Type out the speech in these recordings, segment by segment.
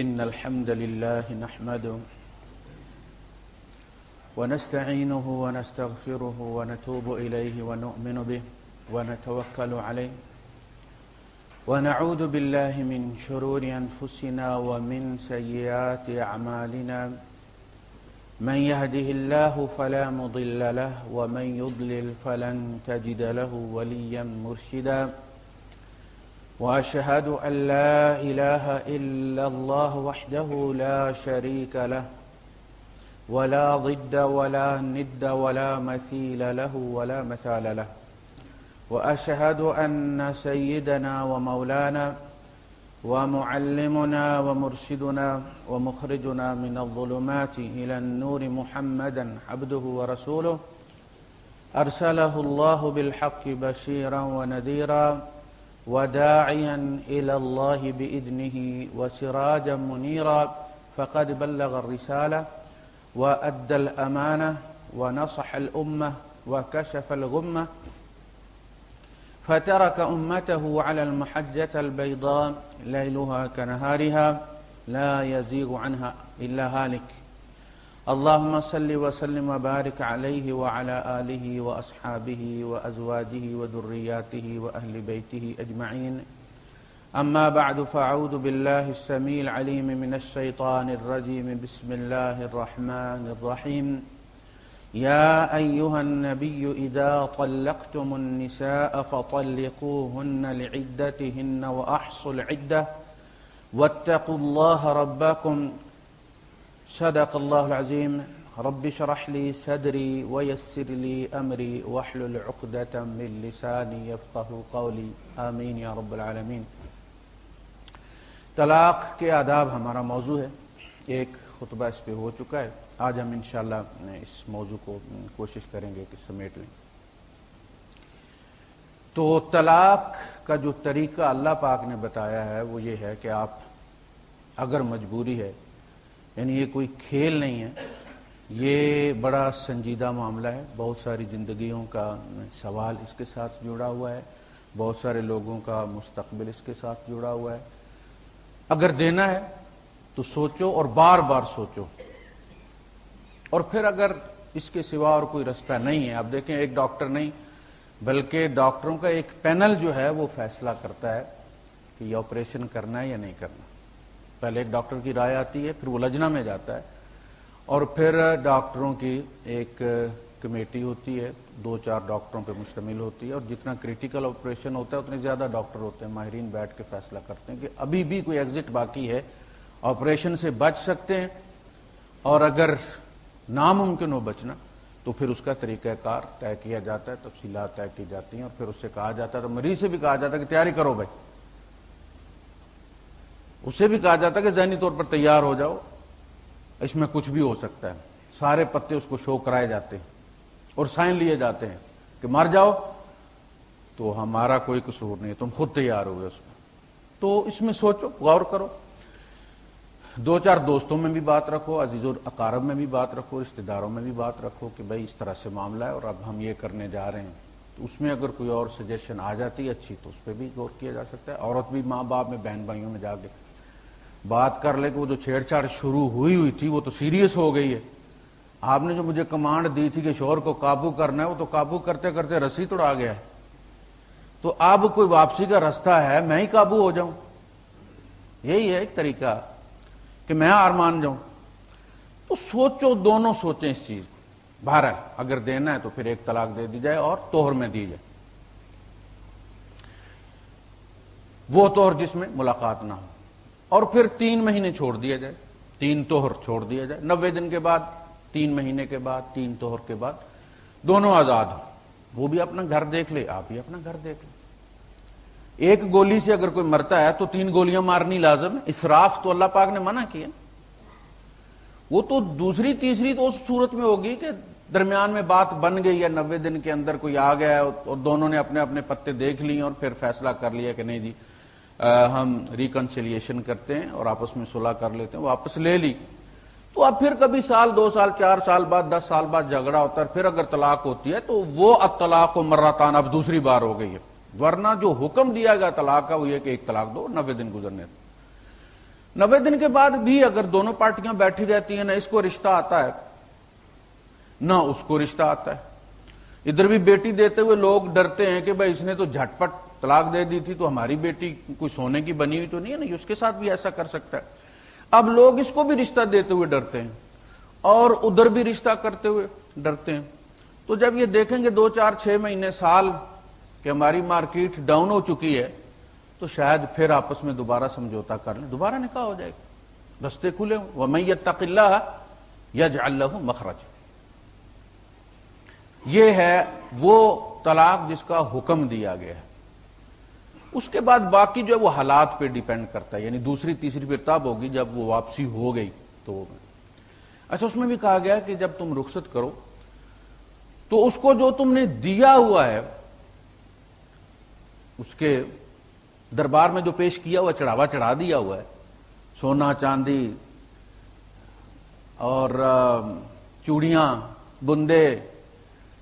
إن الحمد لله نحمده ونستعينه ونستغفره ونتوب إليه ونؤمن به ونتوكل عليه ونعوذ بالله من شرور أنفسنا ومن سيئات أعمالنا من يهده الله فلا مضل له ومن يضلل فلن تجد له وليا مرشدا وأشهد أن لا إله إلا الله وحده لا شريك له، ولا ضد ولا ند ولا مثيل له ولا مثال له. وأشهد أن سيدنا ومولانا ومعلمنا ومرشدنا ومخرجنا من الظلمات إلى النور محمدا عبده ورسوله. أرسله الله بالحق بشيرا ونذيرا وداعيا إلى الله بإذنه وسراجا منيرا، فقد بلغ الرسالة وأدى الأمانة ونصح الأمة وكشف الغمة، فترك أمته على المحجة البيضاء ليلها كنهارها لا يزيغ عنها إلا هالك. اللهم صل وسلم وبارك عليه وعلى آله وأصحابه وأزواجه وذرياته وأهل بيته أجمعين أما بعد فأعوذ بالله السميع العليم من الشيطان الرجيم بسم الله الرحمن الرحيم يا أيها النبي إذا طلقتم النساء فطلقوهن لعدتهن وأحصوا العدة. واتقوا الله ربكم صدق الله العظيم. رب اشرح لي صدري ويسر لي أمري واحلل عقدة من لساني يفقه قولي. آمين يا رب العالمين. طلاق کے آداب ہمارا موضوع ہے. ایک خطبہ اس پہ ہو چکا ہے. آج ہم انشاءاللہ اس موضوع کو کوشش کریں گے کہ سمیٹ لیں. تو طلاق کا جو طریقہ اللہ پاک نے بتایا ہے وہ یہ ہے کہ آپ اگر مجبوری ہے یعنی یہ کوئی کھیل نہیں ہے۔ یہ بڑا سنجیدہ معاملہ ہے۔ بہت ساری زندگیوں کا سوال اس کے ساتھ جڑا ہوا ہے۔ بہت سارے لوگوں کا مستقبل اس کے ساتھ جڑا ہوا ہے۔ اگر دینا ہے تو سوچو اور بار بار سوچو۔ اور پھر اگر اس کے سوا اور کوئی رستہ نہیں ہے، اب دیکھیں ایک ڈاکٹر نہیں، بلکہ ڈاکٹروں کا ایک پینل جو ہے وہ فیصلہ کرتا ہے کہ یہ آپریشن کرنا ہے یا نہیں کرنا۔ پہلے ایک ڈاکٹر کی رائے آتی ہے، پھر وہ لجنا میں جاتا ہے۔ اور پھر ڈاکٹروں کی ایک کمیٹی ہوتی ہے، دو چار ڈاکٹروں پہ مشتمل ہوتی ہے۔ اور جتنا کریٹیکل آپریشن ہوتا ہے، اتنے زیادہ ڈاکٹر ہوتے ہیں۔ ماہرین بیٹھ کے فیصلہ کرتے ہیں کہ ابھی بھی کوئی ایگزٹ باقی ہے۔ آپریشن سے بچ سکتے ہیں۔ اور اگر ناممکن ہو بچنا، تو پھر اس کا طریقہ کار طے کیا جاتا ہے، تفصیلات طے کی جاتی ہیں۔ اور پھر اس سے کہا جاتا ہے تو مریض سے بھی کہا جاتا ہے کہ تیاری کرو بھائی۔ اسے بھی کہا جاتا ہے کہ ذہنی طور پر تیار ہو جاؤ۔ اس میں کچھ بھی ہو سکتا ہے۔ سارے پتے اس کو شو کرائے جاتے ہیں اور سائن لیے جاتے ہیں کہ مر جاؤ تو ہمارا کوئی قصور نہیں، تم خود تیار ہوئے اس میں۔ تو اس میں سوچو، غور کرو۔ دو چار دوستوں میں بھی بات رکھو، عزیز اقارب میں بھی بات رکھو رشتے داروں میں بھی بات رکھو کہ بھائی اس طرح سے معاملہ ہے اور اب ہم یہ کرنے جا رہے ہیں۔ تو اس میں اگر کوئی اور سجیشن آ جاتی ہے، اچھی، تو اس پہ بھی غور کیا جا سکتا ہے۔ عورت بھی ماں باپ میں بہن بھائیوں میں جا کے بات کر لے کہ وہ جو چھیڑ چھاڑ شروع ہوئی ہوئی تھی وہ تو سیریس ہو گئی ہے۔ آپ نے جو مجھے کمانڈ دی تھی کہ شور کو قابو کرنا ہے، وہ تو قابو کرتے کرتے رسی توڑا گیا ہے۔ تو اب کوئی واپسی کا رستہ ہے، میں ہی قابو ہو جاؤں۔ یہی ہے ایک طریقہ کہ میں ہار مان جاؤں۔ تو سوچو دونوں سوچیں اس چیز کو۔ بہرحال، اگر دینا ہے تو پھر ایک طلاق دے دی جائے اور توہر میں دی جائے۔ وہ توہر جس میں ملاقات نہ ہو۔ اور پھر تین مہینے چھوڑ دیا جائے۔ تین توہر چھوڑ دیا جائے۔ نوے دن کے بعد، تین مہینے کے بعد، تین توہر کے بعد۔ دونوں آزاد ہوں۔ وہ بھی اپنا گھر دیکھ لے، آپ بھی اپنا گھر دیکھ لیں ایک گولی سے اگر کوئی مرتا ہے تو تین گولیاں مارنی لازم ہے۔ اسراف تو اللہ پاک نے منع کیا۔ وہ تو دوسری، تیسری تو اس صورت میں ہوگی کہ درمیان میں بات بن گئی ہے، نوے دن کے اندر کوئی آ گیا اور دونوں نے اپنے اپنے پتے دیکھ لیے اور پھر فیصلہ کر لیا کہ نہیں جی ہم ریکنسیلیشن کرتے ہیں اور آپس میں صلح کر لیتے ہیں، واپس لے لی۔ تو اب پھر کبھی سال، دو سال، چار سال بعد، دس سال بعد جھگڑا ہوتا ہے پھر اگر طلاق ہوتی ہے تو وہ اب طلاق کو مراتان اب دوسری بار ہو گئی ہے۔ ورنہ جو حکم دیا گیا طلاق کا وہ یہ کہ ایک طلاق دو، نوے دن گزرنے نبے دن کے بعد بھی اگر دونوں پارٹیاں بیٹھی رہتی ہیں، نہ اس کو رشتہ آتا ہے، نہ اس کو رشتہ آتا ہے۔ ادھر بھی بیٹی دیتے ہوئے لوگ ڈرتے ہیں کہ بھائی اس نے تو جھٹپٹ طلاق دے دی تھی تو ہماری بیٹی کوئی سونے کی بنی ہوئی تو نہیں ہے نہیں اس کے ساتھ بھی ایسا کر سکتا ہے۔ اب لوگ اس کو بھی رشتہ دیتے ہوئے ڈرتے ہیں اور ادھر بھی رشتہ کرتے ہوئے ڈرتے ہیں۔ تو جب یہ دیکھیں گے دو چار چھ مہینے سال کہ ہماری مارکیٹ ڈاؤن ہو چکی ہے تو شاید پھر آپس میں دوبارہ سمجھوتا کر لیں۔ دوبارہ نکاح ہو جائے گا۔ رستے کھلے ہوں۔ وہ میں اللہ یج اللہ مخرج یہ ہے وہ طلاق جس کا حکم دیا گیا ہے۔ اس کے بعد باقی جو ہے وہ حالات پہ ڈیپینڈ کرتا ہے یعنی دوسری تیسری پھر تب ہوگی جب وہ واپسی ہو گئی تو۔ اچھا اس میں بھی کہا گیا کہ جب تم رخصت کرو تو اس کو جو تم نے دیا ہوا ہے، اس کے دربار میں جو پیش کیا ہوا، چڑھاوا چڑھا دیا ہوا ہے، سونا، چاندی اور چوڑیاں، بندے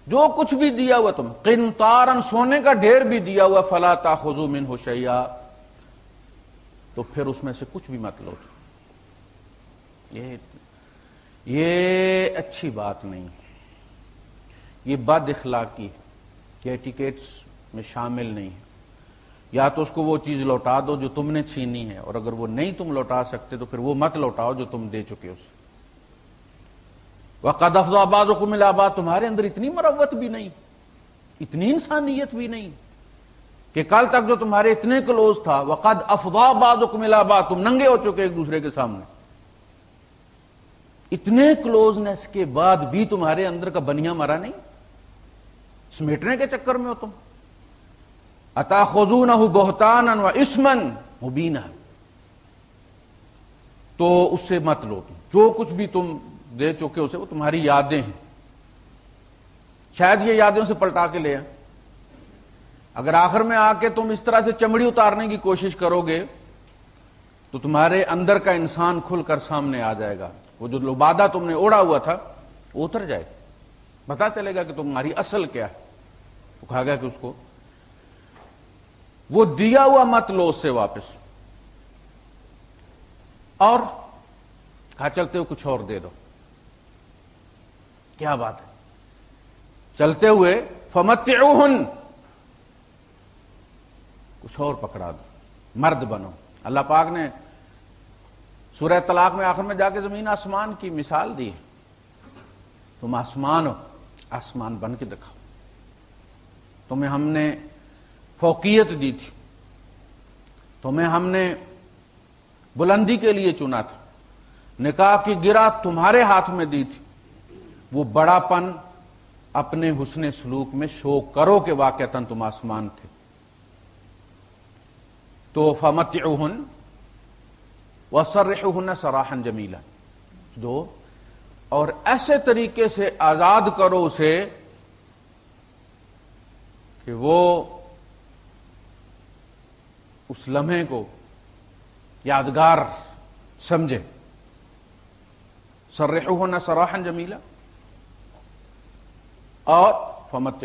جو کچھ بھی دیا ہوا تم قنتارن سونے کا ڈھیر بھی دیا ہوا، فلا خزو من ہوشیا تو پھر اس میں سے کچھ بھی مت لو۔ یہ یہ اچھی بات نہیں۔ ہے یہ بد اخلاقی کہ ٹکٹس میں شامل نہیں۔ ہے یا تو اس کو وہ چیز لوٹا دو جو تم نے چھینی ہے، اور اگر وہ نہیں تم لوٹا سکتے تو پھر وہ مت لوٹاؤ جو تم دے چکے اسے وقد افضا آباد کو ملا آباد تمہارے اندر اتنی مروت بھی نہیں، اتنی انسانیت بھی نہیں کہ کل تک جو تمہارے اتنے کلوز تھا، وقد افضا آباد کو ملا آباد تم ننگے ہو چکے ایک دوسرے کے سامنے۔ اتنے کلوزنس کے بعد بھی تمہارے اندر کا بنیا مرا نہیں؟ سمیٹنے کے چکر میں ہو تم۔ اتا خزون بہتان و اسمن مبینہ تو اس سے مت لو تم۔ جو کچھ بھی تم دے چکے اسے، وہ تمہاری یادیں ہیں۔ شاید یہ یادیں اسے پلٹا کے لے آئیں۔ اگر آخر میں آ کے تم اس طرح سے چمڑی اتارنے کی کوشش کرو گے، تو تمہارے اندر کا انسان کھل کر سامنے آ جائے گا۔ وہ جو لبادہ تم نے اوڑا ہوا تھا، وہ اتر جائے۔ گا پتا چلے گا کہ تمہاری اصل کیا ہے۔ وہ کہا گیا کہ اس کو، وہ دیا ہوا مت لو اس سے واپس۔ اور کہا، چلتے ہو کچھ اور دے دو۔ کیا بات ہے؟ چلتے ہوئے فمت کچھ اور پکڑا دو۔ مرد بنو۔ اللہ پاک نے سورہ طلاق میں آخر میں جا کے زمین آسمان کی مثال دی ہے۔ تم آسمان ہو، آسمان بن کے دکھاؤ۔ تمہیں ہم نے فوقیت دی تھی۔ تمہیں ہم نے بلندی کے لیے چنا تھا۔ نکاح کی گرا تمہارے ہاتھ میں دی تھی۔ وہ بڑا پن اپنے حسن سلوک میں شو کرو کہ واقع تم آسمان تھے۔ تو فمت وہ سر سراہن جمیلا۔ دو، اور ایسے طریقے سے آزاد کرو اسے کہ وہ اس لمحے کو یادگار سمجھے۔ سرح ہونا سراہن جمیلا۔ اور فمت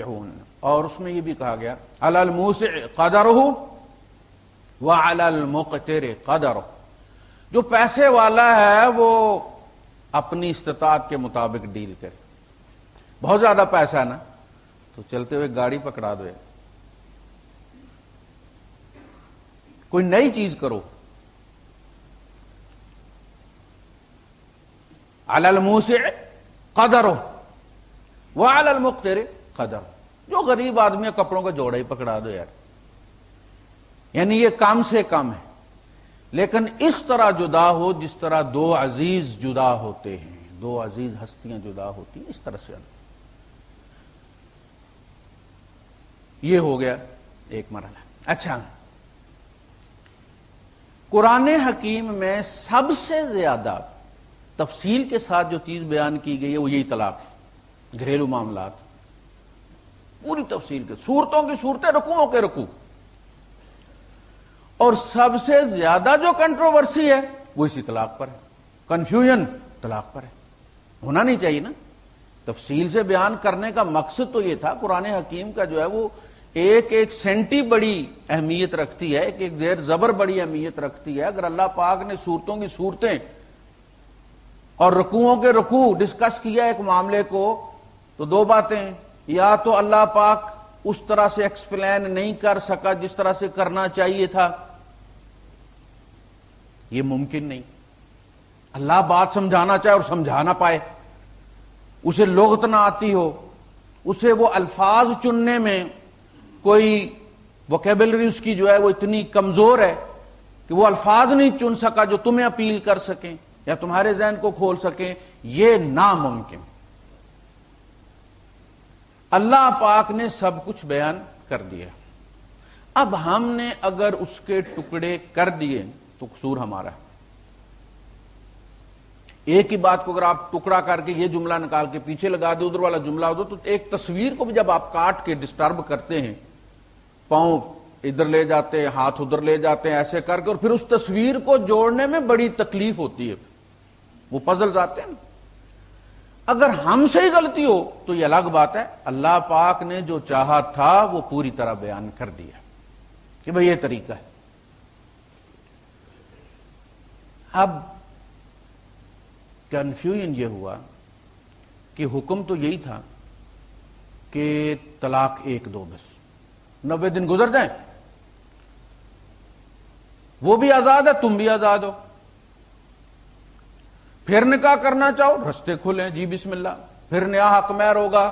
اور اس میں یہ بھی کہا گیا الموس قدر ہو وہ المقتر قدر جو پیسے والا ہے وہ اپنی استطاعت کے مطابق ڈیل کرے۔ بہت زیادہ پیسہ ہے نا، تو چلتے ہوئے گاڑی پکڑا دو۔ کوئی نئی چیز کرو۔ الموس قدر ہو وہ المختر قدر۔ جو غریب آدمی کپڑوں کا جوڑا ہی پکڑا دو یار۔ یعنی یہ کام سے کم ہے۔ لیکن اس طرح جدا ہو، جس طرح دو عزیز جدا ہوتے ہیں، دو عزیز ہستیاں جدا ہوتی ہیں، اس طرح سے یہ ہو گیا ایک مرحلہ۔ اچھا۔ قرآن حکیم میں سب سے زیادہ تفصیل کے ساتھ جو چیز بیان کی گئی ہے، وہ یہی طلاق ہے۔ گھریلو معاملات۔ پوری تفصیل کے، صورتوں کی صورتیں رکو کے رکو اور سب سے زیادہ جو کنٹروورسی ہے، وہ اسی طلاق پر ہے۔ کنفیوژن طلاق پر ہے۔ ہونا نہیں چاہیے نا۔ تفصیل سے بیان کرنے کا مقصد تو یہ تھا، قرآن حکیم کا جو ہے وہ ایک ایک سینٹی بڑی اہمیت رکھتی ہے، ایک ایک زیر زبر بڑی اہمیت رکھتی ہے۔ اگر اللہ پاک نے صورتوں کی صورتیں اور رکوعوں کے رکوع ڈسکس کیا ایک معاملے کو تو دو باتیں یا تو اللہ پاک اس طرح سے ایکسپلین نہیں کر سکا جس طرح سے کرنا چاہیے تھا۔ یہ ممکن نہیں۔ اللہ بات سمجھانا چاہے اور سمجھا نہ پائے۔ اسے لغت نہ آتی ہو۔ اسے وہ الفاظ چننے میں کوئی وکیبلری اس کی جو ہے وہ اتنی کمزور ہے کہ وہ الفاظ نہیں چن سکا جو تمہیں اپیل کر سکیں یا تمہارے ذہن کو کھول سکیں۔ یہ ناممکن۔ اللہ پاک نے سب کچھ بیان کر دیا۔ اب ہم نے اگر اس کے ٹکڑے کر دیے تو قصور ہمارا ہے۔ ایک ہی بات کو اگر آپ ٹکڑا کر کے یہ جملہ نکال کے پیچھے لگا دو ادھر والا جملہ ہو دو تو ایک تصویر کو بھی جب آپ کاٹ کے ڈسٹرب کرتے ہیں، پاؤں ادھر لے جاتے ہیں، ہاتھ ادھر لے جاتے ہیں، ایسے کر کے اور پھر اس تصویر کو جوڑنے میں بڑی تکلیف ہوتی ہے۔ وہ پزل جاتے ہیں۔ نا اگر ہم سے ہی غلطی ہو، تو یہ الگ بات ہے۔ اللہ پاک نے جو چاہا تھا، وہ پوری طرح بیان کر دیا۔ کہ بھئی یہ طریقہ ہے۔ اب کنفیوژن یہ ہوا کہ حکم تو یہی تھا کہ طلاق ایک دو بس۔ نوے دن گزر جائیں۔ وہ بھی آزاد ہے، تم بھی آزاد ہو۔ پھر نکاح کرنا چاہو، رستے کھلیں جی بسم اللہ۔ پھر نیا حق میر ہوگا۔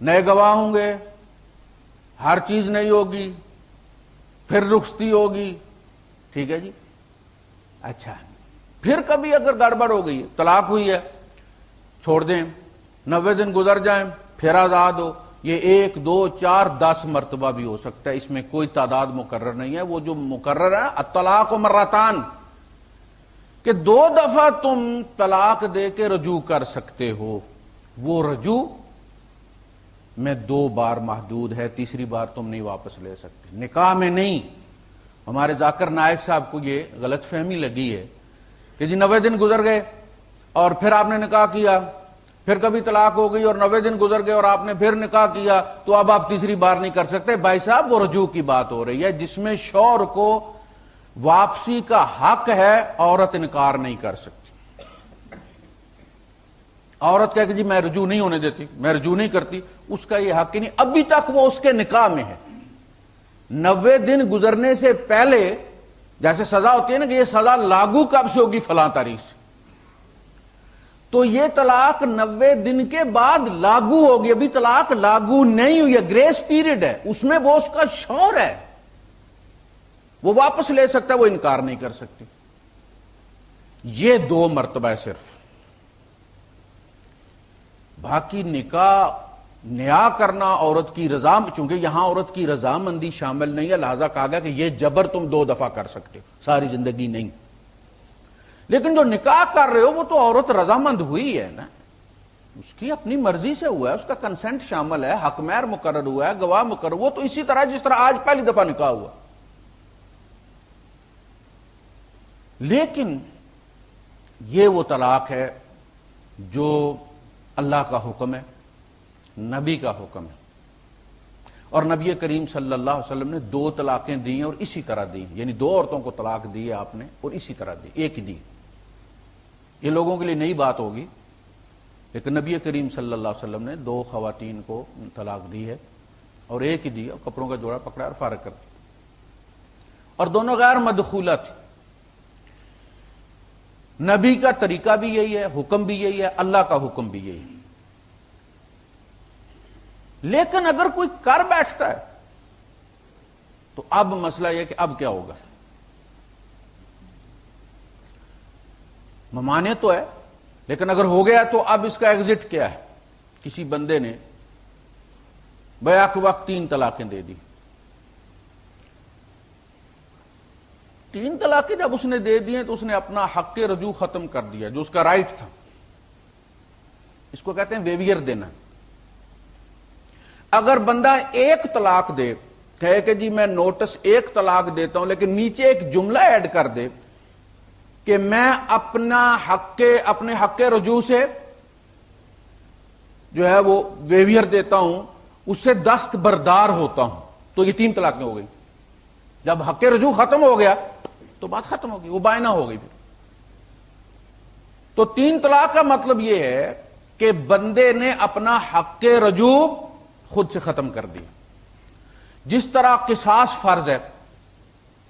نئے گواہ ہوں گے۔ ہر چیز نہیں ہوگی۔ پھر رخصتی ہوگی۔ ٹھیک ہے جی؟ اچھا۔ پھر کبھی اگر گڑبڑ ہو گئی، طلاق ہوئی ہے، چھوڑ دیں۔ نوے دن گزر جائیں، پھر آزاد ہو۔ یہ ایک، دو، چار، دس مرتبہ بھی ہو سکتا ہے۔ اس میں کوئی تعداد مقرر نہیں ہے۔ وہ جو مقرر ہے اطلاق و مراتان کہ دو دفعہ تم طلاق دے کے رجوع کر سکتے ہو۔ وہ رجوع میں دو بار محدود ہے، تیسری بار تم نہیں واپس لے سکتے۔ نکاح میں نہیں۔ ہمارے ذاکر نائک صاحب کو یہ غلط فہمی لگی ہے کہ جی نوے دن گزر گئے اور پھر آپ نے نکاح کیا۔ پھر کبھی طلاق ہو گئی اور نوے دن گزر گئے اور آپ نے پھر نکاح کیا تو اب آپ تیسری بار نہیں کر سکتے۔ بھائی صاحب، وہ رجوع کی بات ہو رہی ہے جس میں شور کو واپسی کا حق ہے، عورت انکار نہیں کر سکتی۔ عورت کہ جی میں رجوع نہیں ہونے دیتی، میں رجوع نہیں کرتی، اس کا یہ حق ہی نہیں۔ ابھی تک وہ اس کے نکاح میں ہے۔ نوے دن گزرنے سے پہلے جیسے سزا ہوتی ہے نا کہ یہ سزا لاگو کب سے ہوگی فلاں تاریخ سے۔ تو یہ طلاق نوے دن کے بعد لاگو ہوگی، ابھی طلاق لاگو نہیں ہوئی ہے، گریس پیریڈ ہے۔ اس میں وہ اس کا شور ہے۔ وہ واپس لے سکتا ہے، وہ انکار نہیں کر سکتی۔ یہ دو مرتبہ ہے صرف۔ باقی نکاح، نیا کرنا عورت کی رضا، چونکہ یہاں عورت کی رضامندی شامل نہیں ہے، لہذا کہا گیا کہ یہ جبر تم دو دفعہ کر سکتے، ساری زندگی نہیں۔ لیکن جو نکاح کر رہے ہو، وہ تو عورت رضامند ہوئی ہے نا۔ اس کی اپنی مرضی سے ہوا ہے، اس کا کنسنٹ شامل ہے، حق میر مقرر ہوا ہے، گواہ مقرر، وہ تو اسی طرح جس طرح آج پہلی دفعہ نکاح ہوا۔ لیکن یہ وہ طلاق ہے جو اللہ کا حکم ہے، نبی کا حکم ہے۔ اور نبی کریم صلی اللہ علیہ وسلم نے دو طلاقیں دی ہیں اور اسی طرح دی یعنی دو عورتوں کو طلاق دی ہے آپ نے اور اسی طرح دی، ایک دی۔ یہ لوگوں کے لیے نئی بات ہوگی۔ لیکن نبی کریم صلی اللہ علیہ وسلم نے دو خواتین کو طلاق دی ہے اور ایک ہی دی اور کپڑوں کا جوڑا پکڑا اور فارغ کر دیا۔ اور دونوں غیر مدخولہ تھی نبی کا طریقہ بھی یہی ہے، حکم بھی یہی ہے، اللہ کا حکم بھی یہی ہے۔ لیکن اگر کوئی کر بیٹھتا ہے، تو اب مسئلہ یہ کہ اب کیا ہوگا؟ ممانے تو ہے، لیکن اگر ہو گیا تو اب اس کا ایگزٹ کیا ہے؟ کسی بندے نے بیا کے وقت تین طلاقیں دے دی۔ تین طلاقیں جب اس نے دے دی تو اس نے اپنا حق رجوع ختم کر دیا جو اس کا رائٹ تھا۔ اس کو کہتے ہیں ویویئر دینا۔ اگر بندہ ایک طلاق دے، کہے کہ جی میں نوٹس ایک طلاق دیتا ہوں لیکن نیچے ایک جملہ ایڈ کر دے کہ میں اپنا حق کے، اپنے حق کے رجوع سے جو ہے وہ ویویئر دیتا ہوں، اس سے دست بردار ہوتا ہوں۔ تو یہ تین طلاقیں ہو گئی۔ جب حق رجوع ختم ہو گیا تو بات ختم ہو گئی وہ بائنا ہو گئی پھر۔ تو تین طلاق کا مطلب یہ ہے کہ بندے نے اپنا حق رجوع خود سے ختم کر دیا۔ جس طرح قصاص فرض ہے۔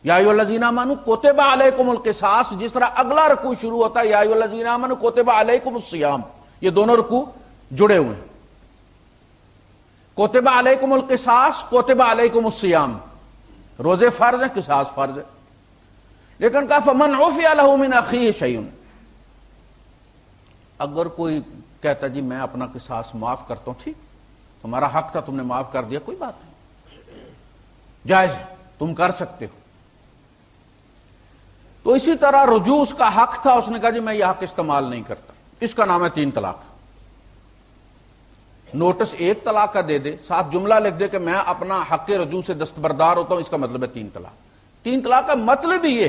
یا لذینہ مانو کوتبہ علیکم القصاص۔ جس طرح اگلا رکو شروع ہوتا ہے، یا لذینہ مانو کوتبہ علیکم السیام یہ دونوں رکو جڑے ہوئے ہیں۔ کوتبہ علیکم القصاص کوتبہ علیکم السیام روزے فرض ہیں، قصاص فرض ہے۔ لیکن کہا، فمن عفی له من اخیہ شیئن اگر کوئی کہتا جی میں اپنا قصاص معاف کرتا ہوں، ٹھیک، تمہارا حق تھا، تم نے معاف کر دیا، کوئی بات نہیں، جائز تم کر سکتے ہو۔ تو اسی طرح رجوع اس کا حق تھا، اس نے کہا جی میں یہ حق استعمال نہیں کرتا، اس کا نام ہے تین طلاق، نوٹس ایک طلاق کا دے دے، ساتھ جملہ لکھ دے کہ میں اپنا حق رجوع سے دستبردار ہوتا ہوں، اس کا مطلب ہے تین طلاق تین طلاق کا مطلب ہی یہ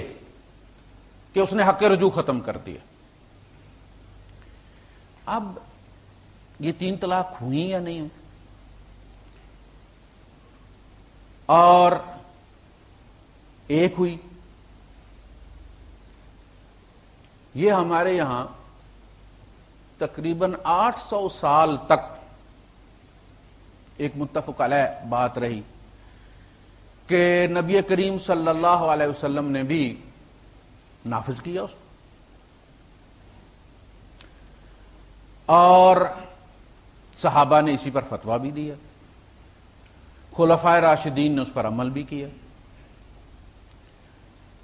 کہ اس نے حق رجوع ختم کر دیا۔ اب یہ تین طلاق ہوئی یا نہیں ہوئی؟ اور ایک ہوئی۔ یہ ہمارے یہاں تقریباً آٹھ سو سال تک ایک متفق علیہ بات رہی کہ نبی کریم صلی اللہ علیہ وسلم نے بھی نافذ کیا اس کو اور صحابہ نے اسی پر فتوا بھی دیا۔ خلفائے راشدین نے اس پر عمل بھی کیا۔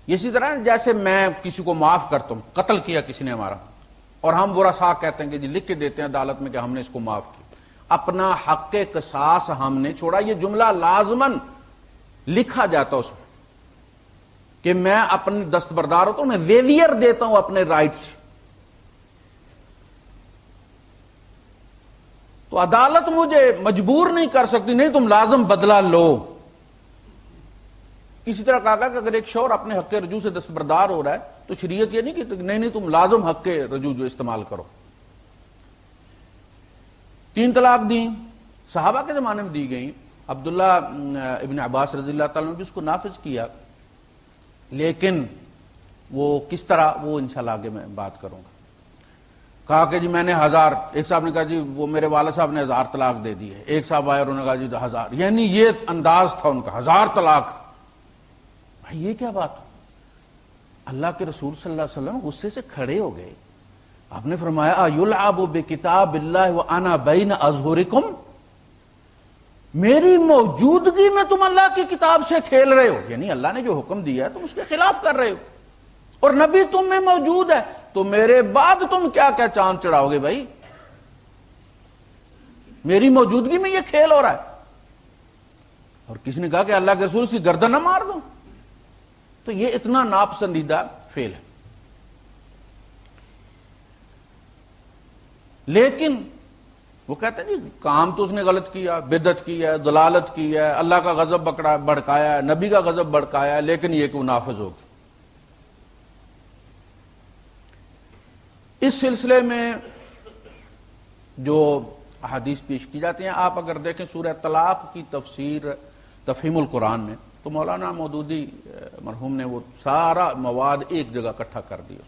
اسی طرح جیسے میں کسی کو معاف کرتا ہوں، قتل کیا کسی نے ہمارا، اور ہم برا سا کہتے ہیں کہ جی لکھ کے دیتے ہیں عدالت میں کہ ہم نے اس کو معاف کیا۔ اپنا حق قصاص ہم نے چھوڑا، یہ جملہ لازمن لکھا جاتا اس میں کہ میں اپنے دستبردار ہوتا ہوں میں ویویئر دیتا ہوں اپنے رائٹس تو عدالت مجھے مجبور نہیں کر سکتی، نہیں تم لازم بدلا لو۔ کسی طرح کہا کہ اگر ایک شور اپنے حق رجوع سے دستبردار ہو رہا ہے، تو شریعت یہ نہیں کہ نہیں نہیں، تم لازم حق کے رجوع جو استعمال کرو۔ تین طلاق دی، صحابہ کے زمانے میں دی گئی عبداللہ ابن عباس رضی اللہ تعالیٰ نے بھی اس کو نافذ کیا۔ لیکن وہ کس طرح وہ انشاءاللہ آگے میں بات کروں گا۔ کہا کہ جی میں نے ہزار، ایک صاحب نے کہا جی وہ میرے والد صاحب نے ہزار طلاق دے دی ہے۔ ایک صاحب آئے انہوں نے کہا جی ہزار۔ یعنی یہ انداز تھا ان کا، ہزار طلاق۔ بھائی یہ کیا بات اللہ کے رسول صلی اللہ علیہ وسلم غصے سے کھڑے ہو گئے۔ آپ نے فرمایا یلعب بے کتاب اللہ و انا بین ازہورکم میری موجودگی میں تم اللہ کی کتاب سے کھیل رہے ہو۔ یعنی اللہ نے جو حکم دیا ہے، تم اس کے خلاف کر رہے ہو۔ اور نبی تم میں موجود ہے، تو میرے بعد تم کیا کیا چاند چڑھاؤ گے بھائی؟ میری موجودگی میں یہ کھیل ہو رہا ہے۔ اور کسی نے کہا کہ اللہ کے رسول کی گردن نہ مار دو تو یہ اتنا ناپسندیدہ فیل ہے۔ لیکن وہ کہتے ہیں جی کام تو اس نے غلط کیا بدت کی ہے، دلالت کی ہے، اللہ کا غضب بکڑا بڑکایا ہے، نبی کا غضب بڑکایا ہے، لیکن یہ کہ وہ نافذ ہوگی اس سلسلے میں جو احادیث پیش کی جاتی ہیں، آپ اگر دیکھیں سورہ طلاق کی تفسیر تفہیم القرآن میں، تو مولانا مودودی مرحوم نے وہ سارا مواد ایک جگہ اکٹھا کر دیا۔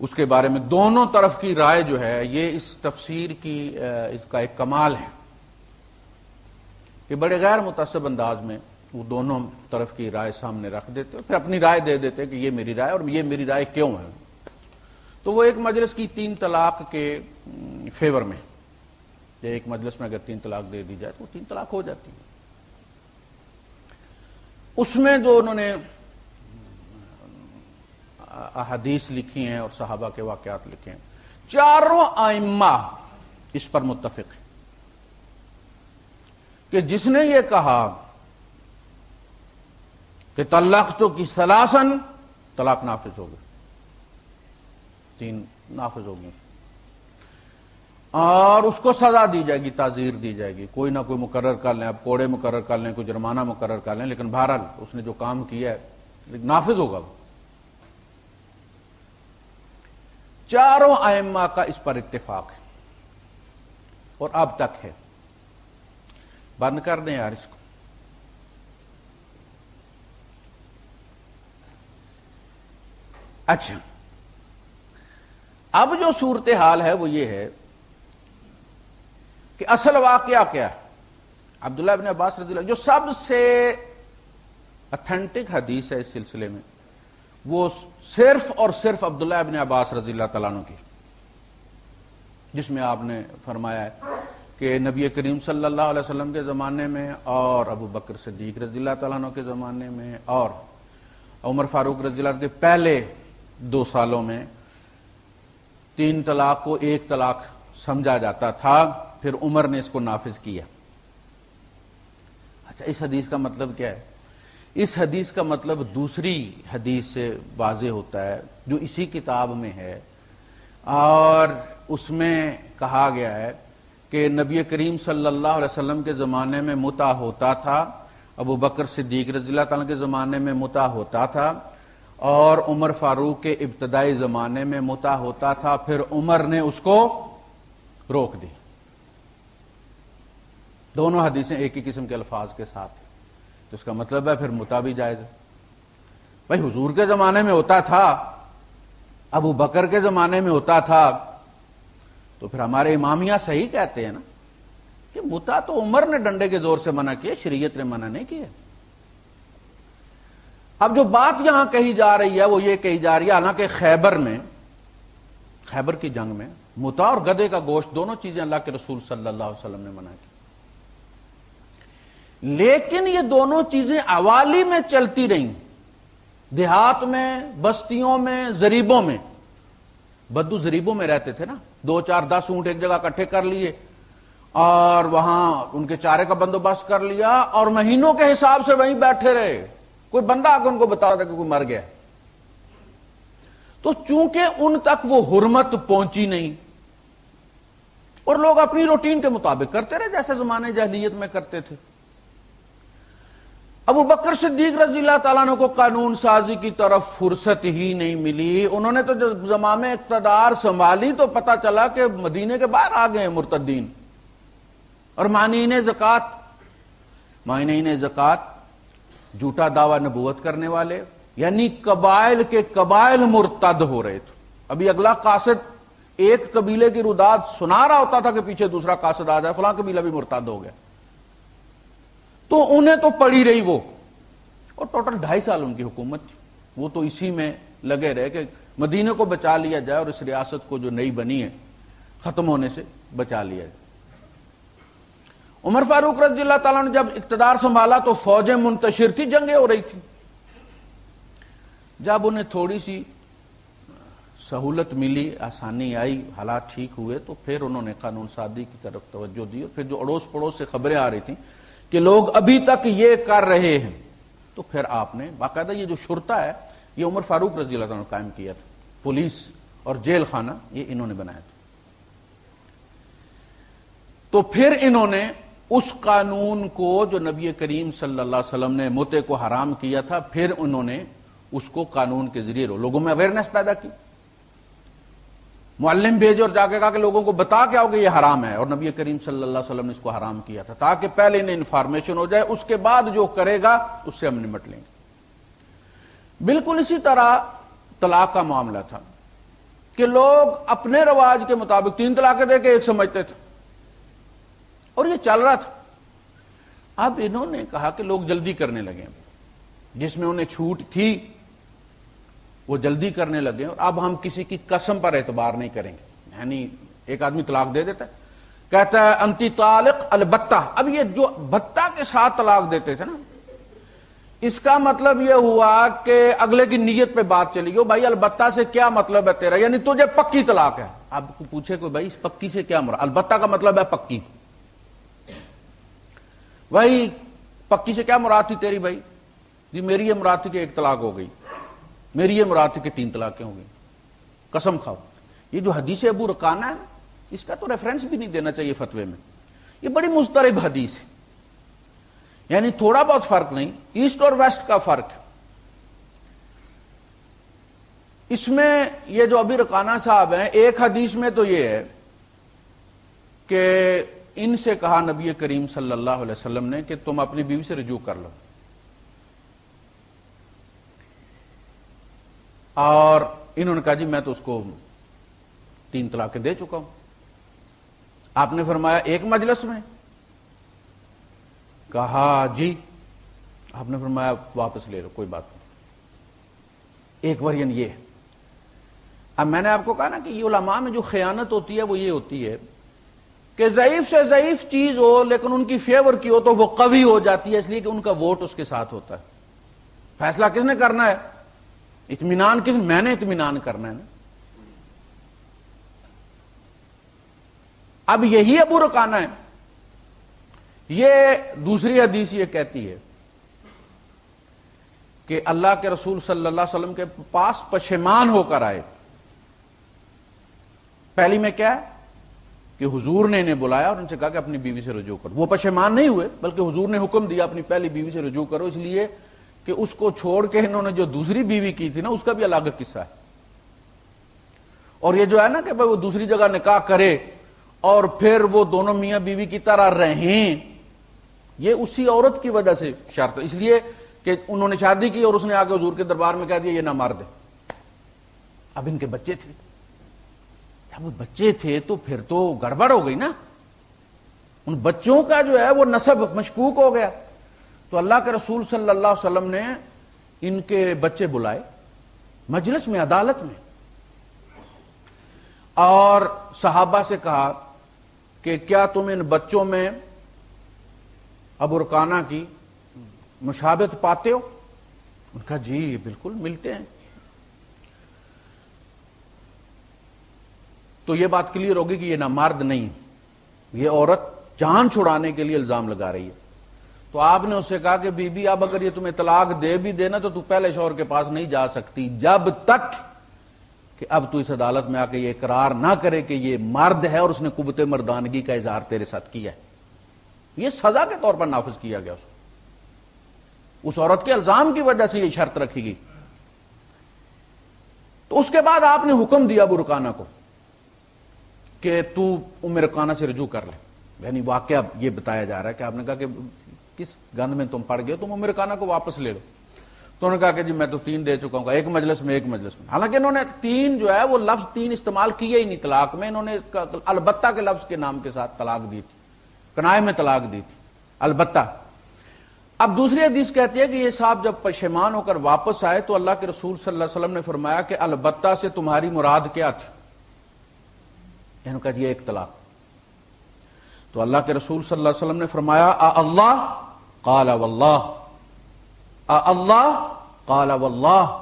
اس کے بارے میں دونوں طرف کی رائے جو ہے، یہ اس تفسیر کی اس کا ایک کمال ہے کہ بڑے غیر متاثب انداز میں وہ دونوں طرف کی رائے سامنے رکھ دیتے پھر اپنی رائے دے دیتے کہ یہ میری رائے اور یہ میری رائے کیوں ہے؟ تو وہ ایک مجلس کی تین طلاق کے فیور میں ایک مجلس میں اگر تین طلاق دے دی جائے تو وہ تین طلاق ہو جاتی ہے۔ اس میں جو انہوں نے احادیث لکھی ہیں اور صحابہ کے واقعات لکھے ہیں۔ چاروں آئمہ اس پر متفق ہیں۔ کہ جس نے یہ کہا کہ طلاق تو کی سلاسن طلاق نافذ ہو گئی۔ تین نافذ ہو گئی۔ اور اس کو سزا دی جائے گی تعزیر دی جائے گی۔ کوئی نہ کوئی مقرر کر لیں، اب کوڑے مقرر کر لیں، کوئی جرمانہ مقرر کر لیں، لیکن بہرحال اس نے جو کام کیا ہے، نافذ ہوگا۔ وہ چاروں آئمہ کا اس پر اتفاق ہے۔ اور اب تک ہے۔ بند کر دیں یار اس کو۔ اچھا۔ اب جو صورتحال ہے وہ یہ ہے کہ اصل واقعہ کیا ہے۔ عبداللہ ابن عباس رضی اللہ جو سب سے اتھینٹک حدیث ہے اس سلسلے میں وہ صرف اور صرف عبداللہ ابن عباس رضی اللہ تعالیٰ کی۔ جس میں آپ نے فرمایا ہے کہ نبی کریم صلی اللہ علیہ وسلم کے زمانے میں اور ابو بکر صدیق رضی اللہ تعالیٰ کے زمانے میں اور عمر فاروق رضی اللہ کے پہلے دو سالوں میں تین طلاق کو ایک طلاق سمجھا جاتا تھا، پھر عمر نے اس کو نافذ کیا۔ اچھا اس حدیث کا مطلب کیا ہے؟ اس حدیث کا مطلب دوسری حدیث سے واضح ہوتا ہے، جو اسی کتاب میں ہے۔ اور اس میں کہا گیا ہے کہ نبی کریم صلی اللہ علیہ وسلم کے زمانے میں متا ہوتا تھا، ابو بکر صدیق رضی اللہ تعالیٰ کے زمانے میں متا ہوتا تھا، اور عمر فاروق کے ابتدائی زمانے میں متا ہوتا تھا۔ پھر عمر نے اس کو روک دی۔ دونوں حدیثیں ایک ہی قسم کے الفاظ کے ساتھ تو اس کا مطلب ہے پھر متا بھی جائز بھائی حضور کے زمانے میں ہوتا تھا، ابو بکر کے زمانے میں ہوتا تھا، تو پھر ہمارے امامیہ صحیح کہتے ہیں نا کہ متا تو عمر نے ڈنڈے کے زور سے منع کیا شریعت نے منع نہیں کیا اب جو بات یہاں کہی جا رہی ہے، وہ یہ کہی جا رہی ہے، حالانکہ خیبر میں، خیبر کی جنگ میں متا اور گدے کا گوشت دونوں چیزیں اللہ کے رسول صلی اللہ علیہ وسلم نے منع کی۔ لیکن یہ دونوں چیزیں عوالی میں چلتی رہیں۔ دیہات میں، بستیوں میں زریبوں میں۔ بدو زریبوں میں رہتے تھے نا۔ دو چار دس اونٹ ایک جگہ کٹھے کر لیے۔ اور وہاں ان کے چارے کا بندوبست کر لیا اور مہینوں کے حساب سے وہیں بیٹھے رہے۔ کوئی بندہ آ کے ان کو بتا رہا کہ کوئی مر گیا۔ تو چونکہ ان تک وہ حرمت پہنچی نہیں، اور لوگ اپنی روٹین کے مطابق کرتے رہے، جیسے زمانے جہلیت میں کرتے تھے۔ ابو بکر صدیق رضی اللہ تعالیٰ نے کو قانون سازی کی طرف فرصت ہی نہیں ملی۔ انہوں نے تو جب زمام اقتدار سنبھالی تو پتا چلا کہ مدینے کے باہر آ گئے مرتدین۔ اور معنی زکات معنی زکات جھوٹا دعوی نبوت کرنے والے۔ یعنی قبائل کے قبائل مرتد ہو رہے تھے۔ ابھی اگلا قاصد ایک قبیلے کی رداد سنا رہا ہوتا تھا کہ پیچھے دوسرا قاصد آ جائے، فلاں قبیلہ بھی مرتد ہو گیا۔ تو انہیں تو پڑی رہی وہ۔ اور ٹوٹل ڈھائی سال ان کی حکومت تھی۔ وہ تو اسی میں لگے رہے کہ مدینے کو بچا لیا جائے اور اس ریاست کو جو نئی بنی ہے، ختم ہونے سے بچا لیا جائے۔ عمر فاروق رضی اللہ تعالیٰ نے جب اقتدار سنبھالا تو فوجیں منتشر تھی، جنگیں ہو رہی تھی۔ جب انہیں تھوڑی سی سہولت ملی، آسانی آئی، حالات ٹھیک ہوئے، تو پھر انہوں نے قانون سازی کی طرف توجہ دی اور پھر جو اڑوس پڑوس سے خبریں آ رہی تھیں کہ لوگ ابھی تک یہ کر رہے ہیں۔ تو پھر آپ نے باقاعدہ یہ جو شرطا ہے، یہ عمر فاروق رضی اللہ نے قائم کیا تھا۔ پولیس اور جیل خانہ یہ انہوں نے بنایا تھا۔ تو پھر انہوں نے اس قانون کو جو نبی کریم صلی اللہ علیہ وسلم نے متے کو حرام کیا تھا، پھر انہوں نے اس کو قانون کے ذریعے لوگوں میں اویئرنیس پیدا کی۔ معلم بھیجے اور جا کے کہا کہ لوگوں کو بتا کے آؤ کہ یہ حرام ہے اور نبی کریم صلی اللہ علیہ وسلم نے اس کو حرام کیا تھا تاکہ پہلے انہیں انفارمیشن ہو جائے، اس کے بعد جو کرے گا، اس سے ہم نمٹ لیں گے۔ بالکل اسی طرح طلاق کا معاملہ تھا کہ لوگ اپنے رواج کے مطابق تین طلاقیں دے کے ایک سمجھتے تھے۔ اور یہ چل رہا تھا۔ اب انہوں نے کہا کہ لوگ جلدی کرنے لگے۔ جس میں انہیں چھوٹ تھی وہ جلدی کرنے لگے اور اب ہم کسی کی قسم پر اعتبار نہیں کریں گے۔ یعنی ایک آدمی طلاق دے دیتا ہے، کہتا ہے، انتی طالق البتہ۔ اب یہ جو بتہ کے ساتھ طلاق دیتے تھے نا، اس کا مطلب یہ ہوا کہ اگلے کی نیت پہ بات چلی گئی۔ بھائی، البتہ سے کیا مطلب ہے تیرا؟ یعنی تجھے پکی طلاق ہے۔ اب پوچھے کوئی، بھائی، اس پکی سے کیا مراد؟ البتہ کا مطلب ہے پکی۔ بھائی، پکی سے کیا مراد تھی تیری بھائی؟ جی میری یہ مراد تھی کہ ایک طلاق ہو گئی۔ میری یہ مراد تھی کہ تین طلاقیں ہوں گی۔ قسم کھاؤ۔ یہ جو حدیث ابو رکانا ہے، اس کا تو ریفرنس بھی نہیں دینا چاہیے فتوے میں۔ یہ بڑی مسترب حدیث ہے۔ یعنی تھوڑا بہت فرق نہیں، ایسٹ اور ویسٹ کا فرق ہے۔ اس میں یہ جو ابھی رکانا صاحب ہیں، ایک حدیث میں تو یہ ہے کہ ان سے کہا نبی کریم صلی اللہ علیہ وسلم نے کہ تم اپنی بیوی سے رجوع کر لو۔ اور انہوں نے کہا جی میں تو اس کو تین طلاقیں دے چکا ہوں۔ آپ نے فرمایا ایک مجلس میں؟ کہا جی۔ آپ نے فرمایا واپس لے لو، کوئی بات نہیں۔ ایک ورژن یہ ہے۔ اب میں نے آپ کو کہا نا کہ یہ علماء میں جو خیانت ہوتی ہے وہ یہ ہوتی ہے کہ ضعیف سے ضعیف چیز ہو لیکن ان کی فیور کی ہو تو وہ قوی ہو جاتی ہے، اس لیے کہ ان کا ووٹ اس کے ساتھ ہوتا ہے۔ فیصلہ کس نے کرنا ہے؟ اطمینان کس میں نے اطمینان کرنا ہے نا۔ اب یہی ابو رکانا ہے۔ یہ دوسری حدیث یہ کہتی ہے کہ اللہ کے رسول صلی اللہ علیہ وسلم کے پاس پشمان ہو کر آئے۔ پہلی میں کیا ہے؟ کہ حضور نے انہیں بلایا اور ان سے کہا کہ اپنی بیوی سے رجوع کرو۔ وہ پشمان نہیں ہوئے، بلکہ حضور نے حکم دیا اپنی پہلی بیوی سے رجوع کرو، اس لیے کہ اس کو چھوڑ کے انہوں نے جو دوسری بیوی کی تھی نا، اس کا بھی الگ قصہ ہے۔ اور یہ جو ہے نا کہ وہ دوسری جگہ نکاح کرے اور پھر وہ دونوں میاں بیوی کی طرح رہیں، یہ اسی عورت کی وجہ سے شرط اس لیے کہ انہوں نے شادی کی اور اس نے آ کے حضور کے دربار میں کہہ دیا، یہ نہ مار دے۔ اب ان کے بچے تھے۔ جب وہ بچے تھے تو پھر تو گڑبڑ ہو گئی نا۔ ان بچوں کا جو ہے وہ نصب مشکوک ہو گیا۔ تو اللہ کے رسول صلی اللہ علیہ وسلم نے ان کے بچے بلائے مجلس میں، عدالت میں۔ اور صحابہ سے کہا کہ کیا تم ان بچوں میں ابو رکانہ کی مشابت پاتے ہو؟ ان کا جی بالکل ملتے ہیں۔ تو یہ بات کلیئر ہوگی کہ یہ نہ مرد نہیں یہ عورت جان چھڑانے کے لیے الزام لگا رہی ہے۔ تو آپ نے اسے کہا کہ بی بی اب اگر یہ تمہیں طلاق دے بھی دینا تو تو پہلے شور کے پاس نہیں جا سکتی۔ جب تک کہ اب تو اس عدالت میں آ کے یہ اقرار نہ کرے کہ یہ مرد ہے اور اس نے قوت مردانگی کا اظہار تیرے ساتھ کیا ہے۔ یہ سزا کے طور پر نافذ کیا گیا اس اس عورت کے الزام کی وجہ سے یہ شرط رکھی گئی۔ تو اس کے بعد آپ نے حکم دیا ابو کو کہ تو عمر رکانہ سے رجوع کر لے۔ یعنی واقعہ یہ بتایا جا رہا ہے کہ آپ نے کہا کہ کس گند میں تم پڑ گئے تم عمر رکانہ کو واپس لے لو۔ تو انہوں نے کہا کہ جی میں تو تین دے چکا ہوں۔ ایک مجلس میں، ایک مجلس میں۔ حالانکہ انہوں نے تین جو ہے وہ لفظ تین استعمال کیے ہی نہیں طلاق میں۔ انہوں نے البتہ کے لفظ کے نام کے ساتھ طلاق دی تھی۔ کنائے میں طلاق دی تھی۔ البتہ۔ اب دوسری حدیث کہتی ہے کہ یہ صاحب جب پشیمان ہو کر واپس آئے تو اللہ کے رسول صلی اللہ علیہ وسلم نے فرمایا کہ البتہ سے تمہاری مراد کیا تھی؟ انہوں نے کہا جی ایک طلاق۔ تو اللہ کے رسول صلی اللہ علیہ وسلم نے فرمایا اللہ قال واللہ آ اللہ قال واللہ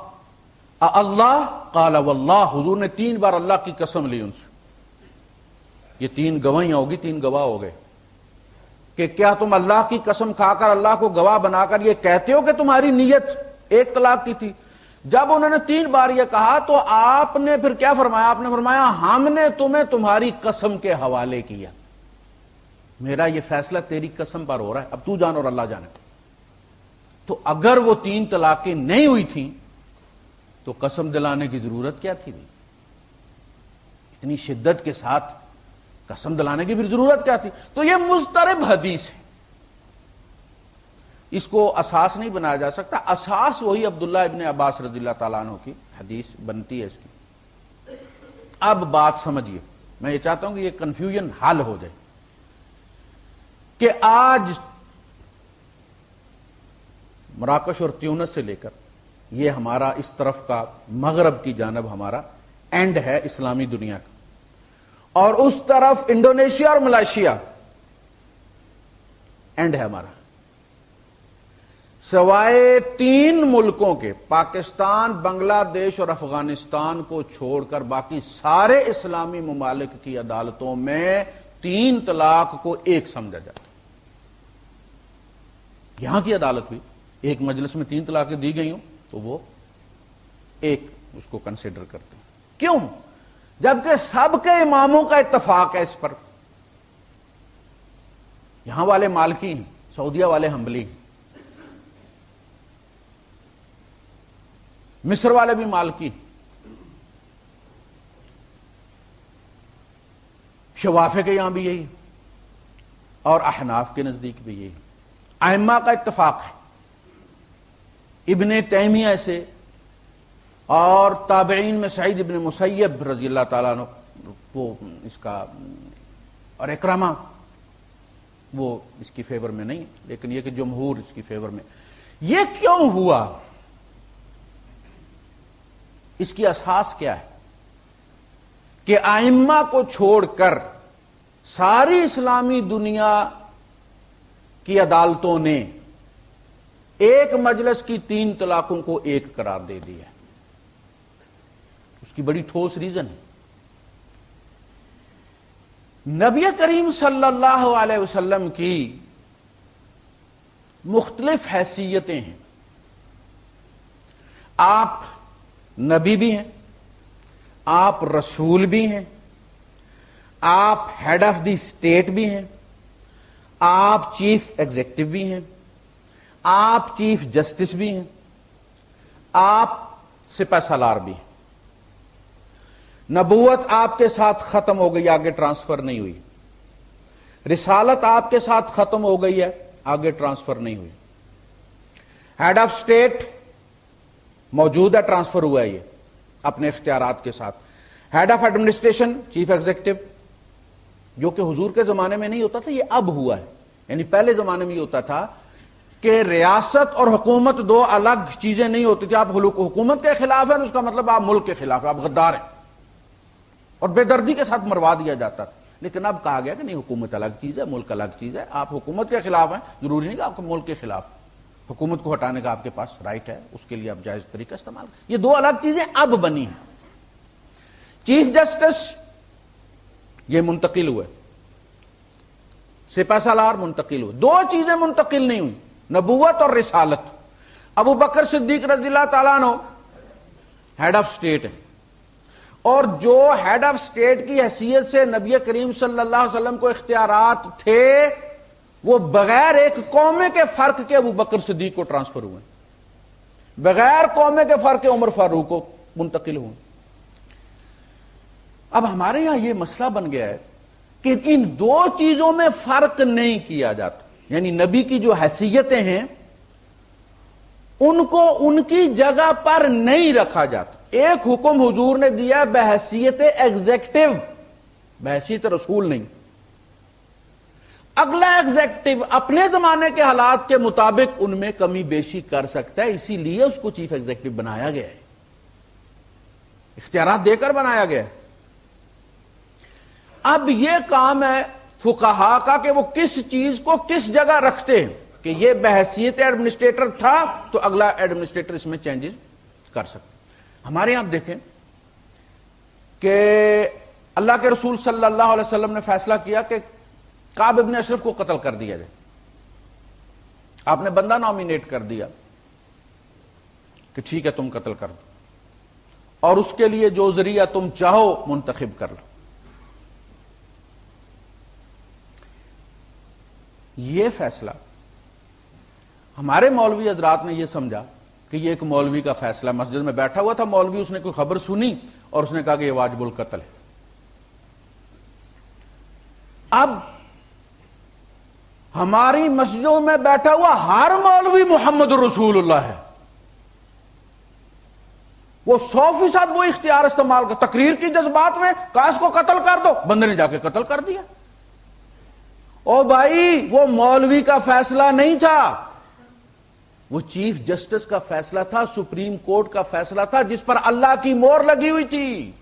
اللہ قال واللہ حضور نے تین بار اللہ کی قسم لی ان سے. یہ تین گواہیاں ہوگی، تین گواہ ہو گئے. کہ کیا تم اللہ کی قسم کھا کر اللہ کو گواہ بنا کر یہ کہتے ہو کہ تمہاری نیت ایک طلاق کی تھی؟ جب انہوں نے تین بار یہ کہا تو آپ نے پھر کیا فرمایا؟ آپ نے فرمایا، ہم نے تمہیں تمہاری قسم کے حوالے کیا۔ میرا یہ فیصلہ تیری قسم پر ہو رہا ہے، اب تو جان اور اللہ جانے۔ تو اگر وہ تین طلاقیں نہیں ہوئی تھیں، تو قسم دلانے کی ضرورت کیا تھی اتنی شدت کے ساتھ قسم دلانے کی پھر ضرورت کیا تھی؟ تو یہ مسترب حدیث ہے۔ اس کو اساس نہیں بنایا جا سکتا۔ اساس وہی عبداللہ ابن عباس رضی اللہ تعالیٰ عنہ کی حدیث بنتی ہے اس کی۔ اب بات سمجھیے۔ میں یہ چاہتا ہوں کہ یہ کنفیوژن حل ہو جائے۔ کہ آج مراکش اور تیونس سے لے کر یہ ہمارا اس طرف کا مغرب کی جانب ہمارا اینڈ ہے اسلامی دنیا کا۔ اور اس طرف انڈونیشیا اور ملائیشیا اینڈ ہے ہمارا۔ سوائے تین ملکوں کے پاکستان، بنگلہ دیش اور افغانستان کو چھوڑ کر باقی سارے اسلامی ممالک کی عدالتوں میں تین طلاق کو ایک سمجھا جاتا یہاں کی عدالت بھی ایک مجلس میں تین طلاقیں دی گئی ہوں، تو وہ ایک اس کو کنسیڈر کرتے ہیں۔ کیوں؟ جبکہ سب کے اماموں کا اتفاق ہے اس پر۔ یہاں والے مالکی ہیں، سعودیہ والے ہمبلی ہیں۔ مصر والے بھی مالکی شوافے کے یہاں بھی یہی اور احناف کے نزدیک بھی یہی احما کا اتفاق ہے۔ ابن تیمیہ سے اور تابعین میں سعید ابن مسیب رضی اللہ تعالیٰ وہ اس کا اور اکرامہ وہ اس کی فیور میں نہیں، لیکن یہ کہ جمہور اس کی فیور میں۔ یہ کیوں ہوا؟ اس کی اساس کیا ہے؟ کہ آئمہ کو چھوڑ کر ساری اسلامی دنیا کی عدالتوں نے ایک مجلس کی تین طلاقوں کو ایک قرار دے دیا اس کی بڑی ٹھوس ریزن ہے۔ نبی کریم صلی اللہ علیہ وسلم کی مختلف حیثیتیں ہیں۔ آپ نبی بھی ہیں، آپ رسول بھی ہیں، آپ ہیڈ آف دی اسٹیٹ بھی ہیں۔ آپ چیف ایگزیکٹو بھی ہیں، آپ چیف جسٹس بھی ہیں، آپ سپہ سالار بھی ہیں۔ نبوت آپ کے ساتھ ختم ہو گئی، آگے ٹرانسفر نہیں ہوئی۔ رسالت آپ کے ساتھ ختم ہو گئی ہے، آگے ٹرانسفر نہیں ہوئی۔ ہیڈ آف اسٹیٹ موجود ہے، ٹرانسفر ہوا ہے یہ، اپنے اختیارات کے ساتھ۔ Head of administration, chief executive. جو کہ حضور کے زمانے میں نہیں ہوتا تھا، یہ اب ہوا ہے۔ یعنی پہلے زمانے میں یہ ہوتا تھا کہ ریاست اور حکومت دو الگ چیزیں نہیں ہوتی تھی۔ آپ حکومت کے خلاف ہیں، اس کا مطلب آپ ملک کے خلاف ہیں، آپ غدار ہیں۔ اور بے دردی کے ساتھ مروا دیا جاتا تھا۔ لیکن اب کہا گیا کہ نہیں، حکومت الگ چیز ہے، ملک الگ چیز ہے۔ آپ حکومت کے خلاف ہیں، ضروری نہیں کہ آپ کو ملک کے خلاف۔ حکومت کو ہٹانے کا آپ کے پاس رائٹ ہے، اس کے لیے آپ جائز طریقہ استعمال۔ یہ دو الگ چیزیں اب بنی ہیں۔ چیف جسٹس یہ منتقل ہوئے۔ سپہ سالار منتقل ہوئے۔ دو چیزیں منتقل نہیں ہوئی، نبوت اور رسالت۔ ابو بکر صدیق رضی اللہ تعالیٰ نو ہیڈ آف اسٹیٹ ہے اور جو ہیڈ آف اسٹیٹ کی حیثیت سے نبی کریم صلی اللہ علیہ وسلم کو اختیارات تھے، وہ بغیر ایک قومے کے فرق کے ابو بکر صدیق کو ٹرانسفر ہوئے۔ بغیر قومے کے فرق کے عمر فاروق کو منتقل ہوئے۔ اب ہمارے یہاں یہ مسئلہ بن گیا ہے کہ ان دو چیزوں میں فرق نہیں کیا جاتا۔ یعنی نبی کی جو حیثیتیں ہیں، ان کو ان کی جگہ پر نہیں رکھا جاتا۔ ایک حکم حضور نے دیا، بحثیت ایگزیکٹو بحثیت رسول نہیں۔ اگلا ایگزیکٹو اپنے زمانے کے حالات کے مطابق ان میں کمی بیشی کر سکتا ہے، اسی لیے اس کو چیف ایگزیکٹو بنایا گیا ہے۔ اختیارات دے کر بنایا گیا ہے۔ اب یہ کام ہے فکہ کا کہ وہ کس چیز کو کس جگہ رکھتے ہیں؟ کہ یہ بحثیت ایڈمنسٹریٹر تھا تو اگلا ایڈمنسٹریٹر اس میں چینجز کر سکتے ہمارے یہاں آپ دیکھیں کہ اللہ کے رسول صلی اللہ علیہ وسلم نے فیصلہ کیا کہ کاب ابن اشرف کو قتل کر دیا جائے۔ آپ نے بندہ نامینیٹ کر دیا کہ ٹھیک ہے تم قتل کر دو۔ اور اس کے لیے جو ذریعہ تم چاہو منتخب کر لو۔ یہ فیصلہ ہمارے مولوی حضرات نے یہ سمجھا کہ یہ ایک مولوی کا فیصلہ مسجد میں بیٹھا ہوا تھا مولوی، اس نے کوئی خبر سنی اور اس نے کہا کہ یہ واجب القتل ہے۔ اب ہماری مسجدوں میں بیٹھا ہوا ہر مولوی محمد رسول اللہ ہے۔ وہ سو فیصد وہ اختیار استعمال کر، تقریر کی جذبات میں کاش کو قتل کر دو۔ بندے نے جا کے قتل کر دیا۔ او بھائی، وہ مولوی کا فیصلہ نہیں تھا۔ وہ چیف جسٹس کا فیصلہ تھا، سپریم کورٹ کا فیصلہ تھا، جس پر اللہ کی مور لگی ہوئی تھی۔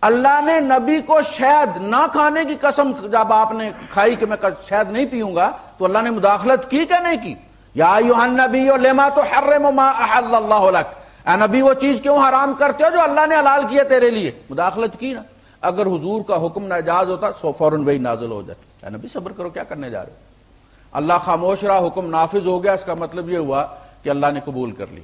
اللہ نے نبی کو شہد نہ کھانے کی قسم، جب آپ نے کھائی کہ میں شہد نہیں پیوں گا، تو اللہ نے مداخلت کی کہ نہیں کی؟ یا نبی لیما تو اللہ اے نبی، وہ چیز کیوں حرام کرتے ہو جو اللہ نے حلال کیا تیرے لیے؟ مداخلت کی نا۔ اگر حضور کا حکم ناجاز ہوتا، سو فوراً وہی نازل ہو جاتا اے نبی صبر کرو کیا کرنے جا رہے ہو؟ اللہ خاموش رہا، حکم نافذ ہو گیا، اس کا مطلب یہ ہوا کہ اللہ نے قبول کر لی۔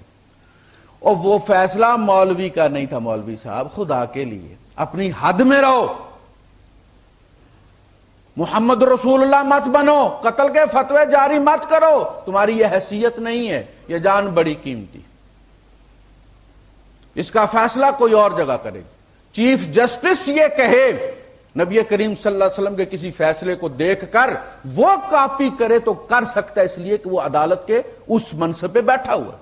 اور وہ فیصلہ مولوی کا نہیں تھا، مولوی صاحب، خدا کے لیے۔ اپنی حد میں رہو۔ محمد رسول اللہ مت بنو، قتل کے فتوے جاری مت کرو۔ تمہاری یہ حیثیت نہیں ہے، یہ جان بڑی قیمتی۔ اس کا فیصلہ کوئی اور جگہ کرے۔ چیف جسٹس یہ کہے نبی کریم صلی اللہ علیہ وسلم کے کسی فیصلے کو دیکھ کر وہ کاپی کرے تو کر سکتا ہے اس لیے کہ وہ عدالت کے اس منصب پہ بیٹھا ہوا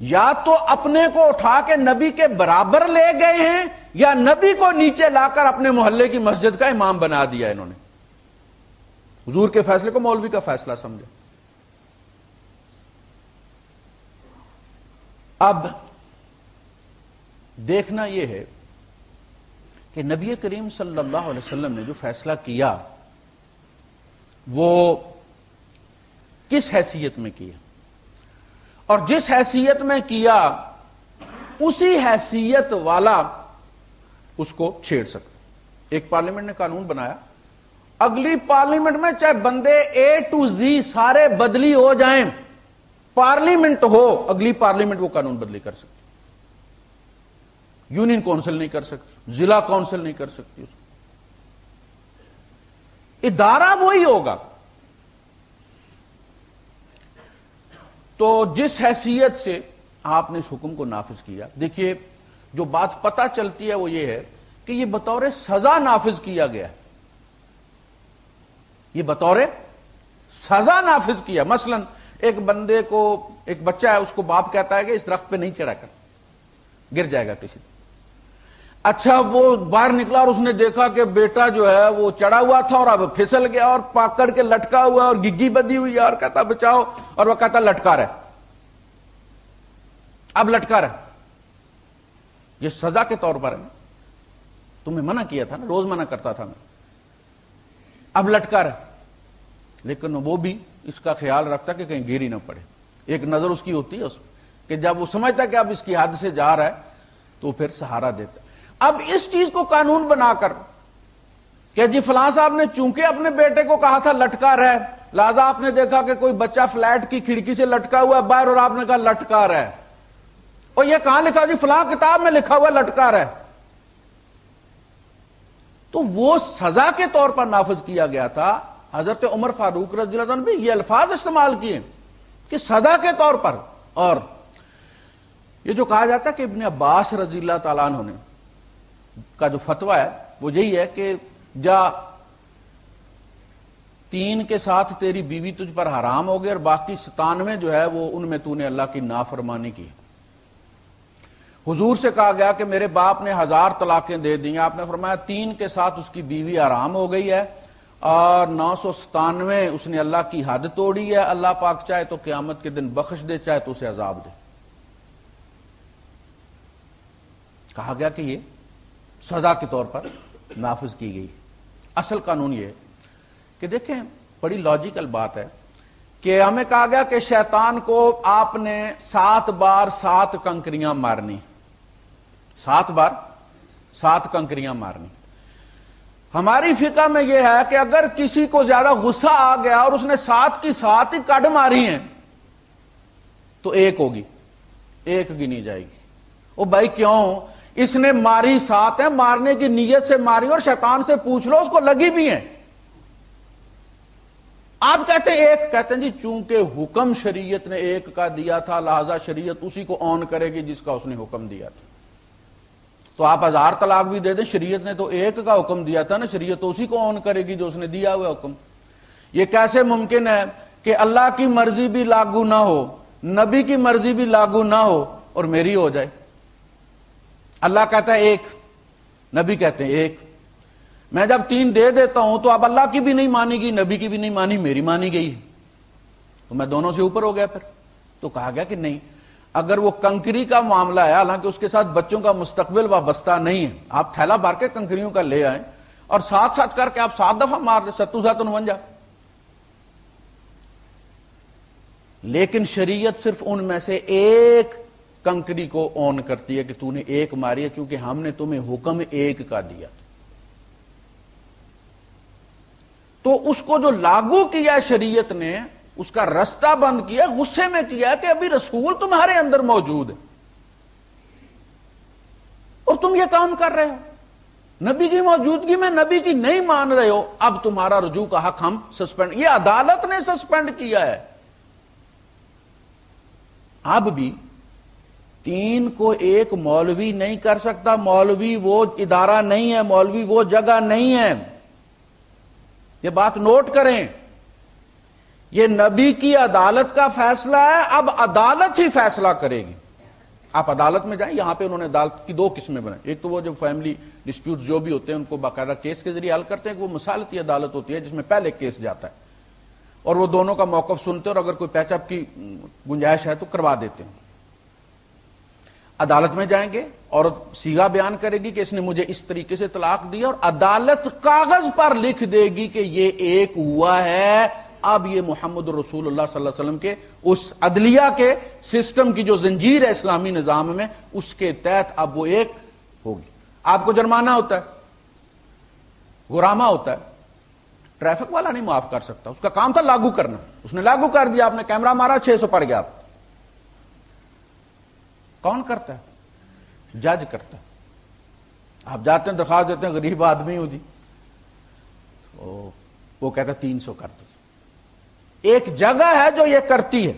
یا تو اپنے کو اٹھا کے نبی کے برابر لے گئے ہیں یا نبی کو نیچے لا کر اپنے محلے کی مسجد کا امام بنا دیا انہوں نے۔ حضور کے فیصلے کو مولوی کا فیصلہ سمجھا اب دیکھنا یہ ہے کہ نبی کریم صلی اللہ علیہ وسلم نے جو فیصلہ کیا، وہ کس حیثیت میں کیا؟ اور جس حیثیت میں کیا، اسی حیثیت والا اس کو چھیڑ سکتا۔ ایک پارلیمنٹ نے قانون بنایا۔ اگلی پارلیمنٹ میں چاہے بندے اے ٹو زی سارے بدلی ہو جائیں، پارلیمنٹ ہو، اگلی پارلیمنٹ وہ قانون بدلی کر سکتی۔ یونین کونسل نہیں کر سکتی، ضلع کونسل نہیں کر سکتی اس کو۔ ادارہ وہی ہوگا۔ تو جس حیثیت سے آپ نے اس حکم کو نافذ کیا، دیکھیے، جو بات پتہ چلتی ہے وہ یہ ہے کہ یہ بطور سزا نافذ کیا گیا۔ یہ بطور سزا نافذ کیا۔ مثلا ایک بندے کو، ایک بچہ ہے، اس کو باپ کہتا ہے کہ اس درخت پہ نہیں چڑھا کر، گر جائے گا کسی اچھا وہ باہر نکلا اور اس نے دیکھا کہ بیٹا جو ہے وہ چڑھا ہوا تھا اور اب پھسل گیا اور پاکڑ کے لٹکا ہوا اور گگی بدی ہوئی اور کہتا بچاؤ اور وہ کہتا لٹکا رہے۔ اب لٹکا رہے۔ یہ سزا کے طور پر ہے۔ تمہیں منع کیا تھا نا؟ روز منع کرتا تھا میں۔ اب لٹکا رہے۔ لیکن وہ بھی اس کا خیال رکھتا کہ کہیں گیری نہ پڑے۔ ایک نظر اس کی ہوتی ہے اس کہ جب وہ سمجھتا کہ اب اس کی حد سے جا رہا ہے تو پھر سہارا دیتا اب اس چیز کو قانون بنا کر کہ جی فلاں صاحب نے چونکہ اپنے بیٹے کو کہا تھا لٹکا رہے، لہذا آپ نے دیکھا کہ کوئی بچہ فلیٹ کی کھڑکی سے لٹکا ہوا ہے، باہر اور آپ نے کہا لٹکا رہے۔ اور یہ کہاں لکھا؟ جی فلاں کتاب میں لکھا ہوا لٹکا رہے۔ تو وہ سزا کے طور پر نافذ کیا گیا تھا، حضرت عمر فاروق رضی اللہ عنہ بھی یہ الفاظ استعمال کیے کہ سزا کے طور پر اور یہ جو کہا جاتا ہے کہ ابن عباس رضی اللہ تعالیٰ عنہ نے کا جو فتویٰ ہے، وہ یہی ہے کہ جا تین کے ساتھ تیری بیوی تجھ پر حرام ہو گئی اور باقی ستانوے جو ہے وہ ان میں تو نے اللہ کی نافرمانی کی۔ حضور سے کہا گیا کہ میرے باپ نے ہزار طلاقیں دے دی آپ نے فرمایا تین کے ساتھ اس کی بیوی آرام ہو گئی ہے اور نو سو ستانوے اس نے اللہ کی حد توڑی ہے۔ اللہ پاک چاہے تو قیامت کے دن بخش دے، چاہے تو اسے عذاب دے۔ کہا گیا کہ یہ سزا کے طور پر نافذ کی گئی۔ اصل قانون یہ کہ دیکھیں، بڑی لاجیکل بات ہے کہ ہمیں کہا گیا کہ شیطان کو آپ نے سات بار سات کنکریاں مارنی۔ سات بار سات کنکریاں مارنی۔ ہماری فقہ میں یہ ہے کہ اگر کسی کو زیادہ غصہ آ گیا اور اس نے سات کی سات ہی کڈ ماری ہیں، تو ایک ہوگی، ایک گنی جائے گی۔ وہ بھائی کیوں؟ اس نے ماری سات ہے مارنے کی نیت سے ماری اور شیطان سے پوچھ لو، اس کو لگی بھی ہیں۔ آپ کہتے ہیں، ایک کہتے ہیں جی چونکہ حکم شریعت نے ایک کا دیا تھا، لہذا شریعت اسی کو آن کرے گی جس کا اس نے حکم دیا تھا۔ تو آپ ہزار طلاق بھی دے دیں، شریعت نے تو ایک کا حکم دیا تھا نا، شریعت تو اسی کو آن کرے گی جو اس نے دیا ہوا حکم۔ یہ کیسے ممکن ہے کہ اللہ کی مرضی بھی لاگو نہ ہو، نبی کی مرضی بھی لاگو نہ ہو اور میری ہو جائے؟ اللہ کہتا ہے ایک، نبی کہتے ہیں ایک۔ میں جب تین دے دیتا ہوں تو اب اللہ کی بھی نہیں مانی گئی، نبی کی بھی نہیں مانی، میری مانی گئی تو میں دونوں سے اوپر ہو گیا پھر۔ تو کہا گیا کہ نہیں، اگر وہ کنکری کا معاملہ ہے، حالانکہ اس کے ساتھ بچوں کا مستقبل وابستہ نہیں ہے۔ آپ تھیلا بھر کے کنکریوں کا لے آئیں اور ساتھ ساتھ کر کے آپ سات دفعہ مار دیں، ستو سات انونجا۔ لیکن شریعت صرف ان میں سے ایک کنکری کو آن کرتی ہے کہ تو نے ایک ماری ہے چونکہ ہم نے تمہیں حکم ایک کا دیا۔ تو اس کو جو لاگو کیا شریعت نے، اس کا رستہ بند کیا، غصے میں کیا کہ ابھی رسول تمہارے اندر موجود ہے۔ اور تم یہ کام کر رہے ہو۔ نبی کی موجودگی میں نبی کی نہیں مان رہے ہو، اب تمہارا رجوع کا حق ہم سسپینڈ یہ عدالت نے سسپینڈ کیا ہے۔ اب بھی تین کو ایک مولوی نہیں کر سکتا، مولوی وہ ادارہ نہیں ہے، مولوی وہ جگہ نہیں ہے۔ یہ بات نوٹ کریں۔ یہ نبی کی عدالت کا فیصلہ ہے، اب عدالت ہی فیصلہ کرے گی۔ آپ عدالت میں جائیں، یہاں پہ انہوں نے عدالت کی دو قسمیں بنائی۔ ایک تو وہ جو فیملی ڈسپیوٹ جو بھی ہوتے ہیں، ان کو باقاعدہ کیس کے ذریعے حل کرتے ہیں کہ وہ مسالتی عدالت ہوتی ہے جس میں پہلے کیس جاتا ہے۔ اور وہ دونوں کا موقف سنتے اور اگر کوئی پیچ اپ کی گنجائش ہے تو کروا دیتے ہیں۔ عدالت میں جائیں گے اور سیگا بیان کرے گی کہ اس نے مجھے اس طریقے سے طلاق دیا اور عدالت کاغذ پر لکھ دے گی کہ یہ ایک ہوا ہے۔ اب یہ محمد رسول اللہ صلی اللہ علیہ وسلم کے اس عدلیہ کے سسٹم کی جو زنجیر ہے اسلامی نظام میں، اس کے تحت اب وہ ایک ہوگی۔ آپ کو جرمانہ ہوتا ہے گراما ہوتا ہے، ٹریفک والا نہیں معاف کر سکتا، اس کا کام تھا لاگو کرنا۔ اس نے لاگو کر دیا، آپ نے کیمرہ مارا، چھ سو پڑ گیا آپ۔ کون کرتا ہے؟ جج کرتا ہے۔ آپ جاتے ہیں، درخواست دیتے ہیں، غریب آدمی ہو جی۔ وہ کہتا تین سو کر دو۔ ایک جگہ ہے جو یہ کرتی ہے۔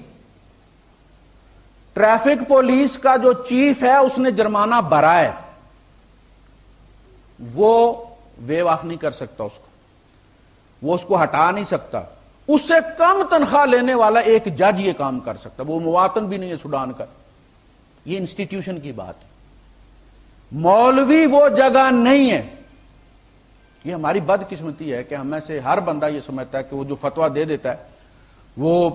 ٹریفک پولیس کا جو چیف ہے، اس نے جرمانہ بھرا ہے۔ وہ ویو آف نہیں کر سکتا اس کو۔ وہ اس کو ہٹا نہیں سکتا۔ اس سے کم تنخواہ لینے والا ایک جج یہ کام کر سکتا وہ مواتن بھی نہیں ہے سوڈان کا۔ یہ انسٹیٹیوشن کی بات ہے۔ مولوی وہ جگہ نہیں ہے۔ یہ ہماری بد قسمتی ہے کہ ہمیں سے ہر بندہ یہ سمجھتا ہے کہ وہ جو فتوا دے دیتا ہے، وہ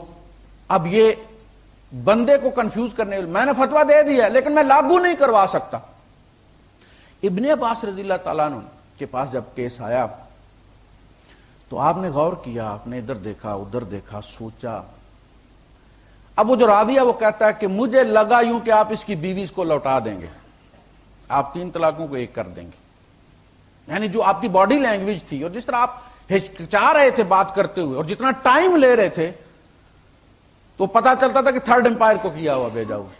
اب یہ بندے کو کنفیوز کرنے میں نے فتوا دے دیا لیکن میں لاگو نہیں کروا سکتا۔ ابن عباس رضی اللہ تعالیٰ کے پاس جب کیس آیا، تو آپ نے غور کیا، آپ نے ادھر دیکھا ادھر دیکھا، سوچا۔ اب وہ جو راوی ہے وہ کہتا ہے کہ مجھے لگا یوں کہ آپ اس کی بیویز کو لوٹا دیں گے۔ آپ تین طلاقوں کو ایک کر دیں گے۔ یعنی جو آپ کی باڈی لینگویج تھی اور جس طرح آپ ہچکچا رہے تھے بات کرتے ہوئے اور جتنا ٹائم لے رہے تھے، تو پتا چلتا تھا کہ تھرڈ امپائر کو کیا ہوا، بھیجا ہوا۔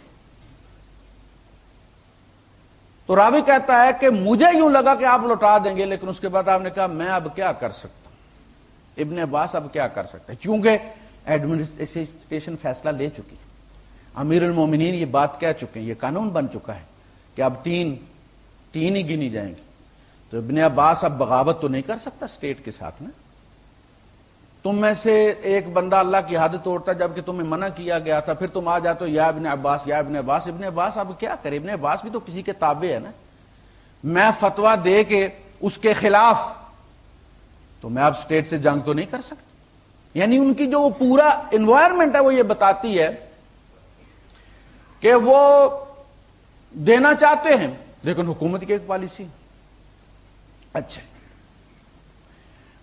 تو راوی کہتا ہے کہ مجھے یوں لگا کہ آپ لوٹا دیں گے، لیکن اس کے بعد آپ نے کہا، میں اب کیا کر سکتا ہوں؟ ابن عباس اب کیا کر سکتا ہے؟ کیونکہ ایڈمنسٹریشن فیصلہ لے چکی۔ امیر المومنین یہ بات کہہ چکے ہیں، یہ قانون بن چکا ہے کہ اب تین تین ہی گنی جائیں گی۔ تو ابن عباس اب بغاوت تو نہیں کر سکتا اسٹیٹ کے ساتھ میں تم میں سے ایک بندہ اللہ کی حد توڑتا، جبکہ تمہیں منع کیا گیا تھا، پھر تم آ جاتے یا ابن عباس، یا ابن عباس ابن عباس اب کیا کرے؟ ابن عباس بھی تو کسی کے تابع ہے نا؟ میں فتوا دے کے اس کے خلاف، تو میں اب اسٹیٹ سے جنگ تو نہیں کر سکتا۔ یعنی ان کی جو پورا انوائرمنٹ ہے وہ یہ بتاتی ہے کہ وہ دینا چاہتے ہیں، لیکن حکومت کی ایک پالیسی اچھا۔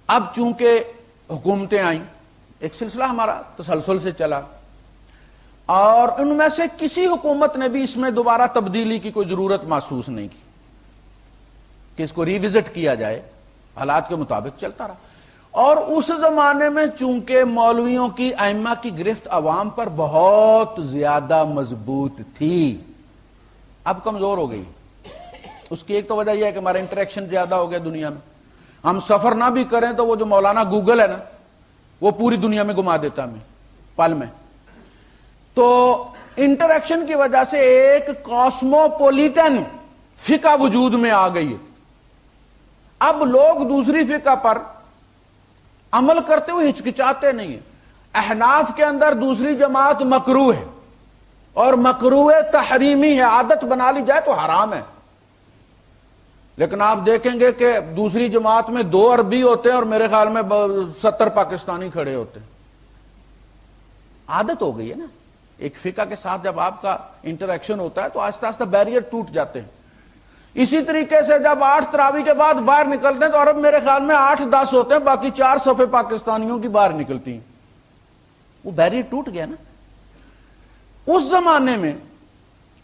اب چونکہ حکومتیں آئیں، ایک سلسلہ ہمارا تسلسل سے چلا، اور ان میں سے کسی حکومت نے بھی اس میں دوبارہ تبدیلی کی کوئی ضرورت محسوس نہیں کی۔ کہ اس کو ریوزٹ کیا جائے، حالات کے مطابق چلتا رہا۔ اور اس زمانے میں چونکہ مولویوں کی ائمہ کی گرفت عوام پر بہت زیادہ مضبوط تھی، اب کمزور ہو گئی۔ اس کی ایک تو وجہ یہ ہے کہ ہمارا انٹریکشن زیادہ ہو گیا دنیا میں۔ ہم سفر نہ بھی کریں تو وہ جو مولانا گوگل ہے نا، وہ پوری دنیا میں گما دیتا ہمیں پل میں۔ تو انٹریکشن کی وجہ سے ایک کاسموپولیٹن فقہ وجود میں آ گئی ہے۔ اب لوگ دوسری فقہ پر عمل کرتے ہوئے ہچکچاتے نہیں ہیں۔ احناف کے اندر دوسری جماعت مکرو ہے۔ اور مکرو تحریمی ہے، عادت بنا لی جائے تو حرام ہے۔ لیکن آپ دیکھیں گے کہ دوسری جماعت میں دو عربی ہوتے ہیں اور میرے خیال میں ستر پاکستانی کھڑے ہوتے ہیں۔ عادت ہو گئی ہے نا۔ ایک فقہ کے ساتھ جب آپ کا انٹریکشن ہوتا ہے تو آہستہ آہستہ بیریئر ٹوٹ جاتے ہیں۔ اسی طریقے سے جب آٹھ تراوی کے بعد باہر نکلتے ہیں تو عرب میرے خیال میں آٹھ دس ہوتے ہیں باقی چار صفحے پاکستانیوں کی باہر نکلتی ہیں۔ وہ بیریئر ٹوٹ گیا نا؟ اس زمانے میں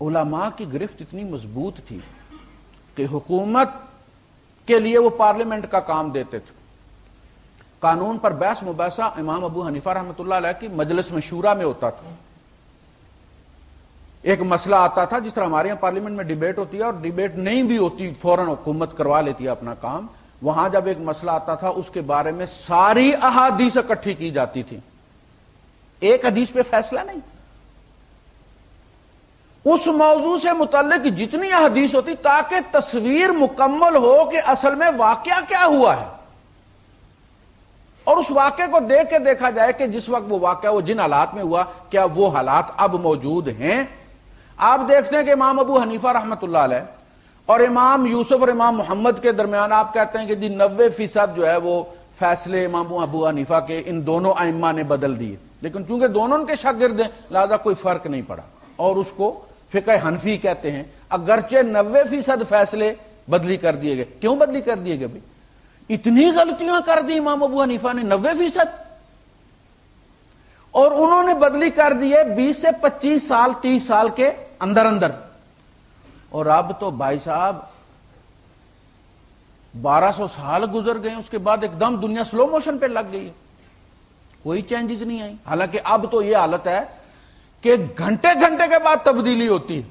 علماء کی گرفت اتنی مضبوط تھی کہ حکومت کے لیے وہ پارلیمنٹ کا کام دیتے تھے۔ قانون پر بحث مباحثہ امام ابو حنیفہ رحمۃ اللہ علیہ کی مجلس میں شورا میں ہوتا تھا۔ ایک مسئلہ آتا تھا جس طرح ہمارے یہاں پارلیمنٹ میں ڈیبیٹ ہوتی ہے اور ڈیبیٹ نہیں بھی ہوتی، فوراً حکومت کروا لیتی ہے اپنا کام۔ وہاں جب ایک مسئلہ آتا تھا، اس کے بارے میں ساری احادیث اکٹھی کی جاتی تھی۔ ایک حدیث پہ فیصلہ نہیں۔ اس موضوع سے متعلق جتنی حدیث ہوتی، تاکہ تصویر مکمل ہو کہ اصل میں واقعہ کیا ہوا ہے۔ اور اس واقعے کو دیکھ کے دیکھا جائے کہ جس وقت وہ واقعہ وہ جن حالات میں ہوا، کیا وہ حالات اب موجود ہیں؟ آپ دیکھتے ہیں کہ امام ابو حنیفہ رحمت اللہ علیہ اور امام یوسف اور امام محمد کے درمیان آپ کہتے ہیں کہ جی نوے فیصد جو ہے وہ فیصلے امام ابو حنیفہ کے ان دونوں ائمہ نے بدل دیے۔ لیکن چونکہ دونوں ان کے شاگرد ہیں، لہذا کوئی فرق نہیں پڑا۔ اور اس کو فقہ حنفی کہتے ہیں، اگرچہ نوے فیصد فیصلے بدلی کر دیے گئے۔ کیوں بدلی کر دیے گئے بھائی؟ اتنی غلطیاں کر دی امام ابو حنیفہ نے، نوے فیصد؟ اور انہوں نے بدلی کر دیے بیس سے پچیس سال، تیس سال کے اندر اندر۔ اور اب تو بھائی صاحب، بارہ سو سال گزر گئے، اس کے بعد ایک دم دنیا سلو موشن پہ لگ گئی ہے۔ کوئی چینجز نہیں آئی۔ حالانکہ اب تو یہ حالت ہے کہ گھنٹے گھنٹے کے بعد تبدیلی ہوتی ہے۔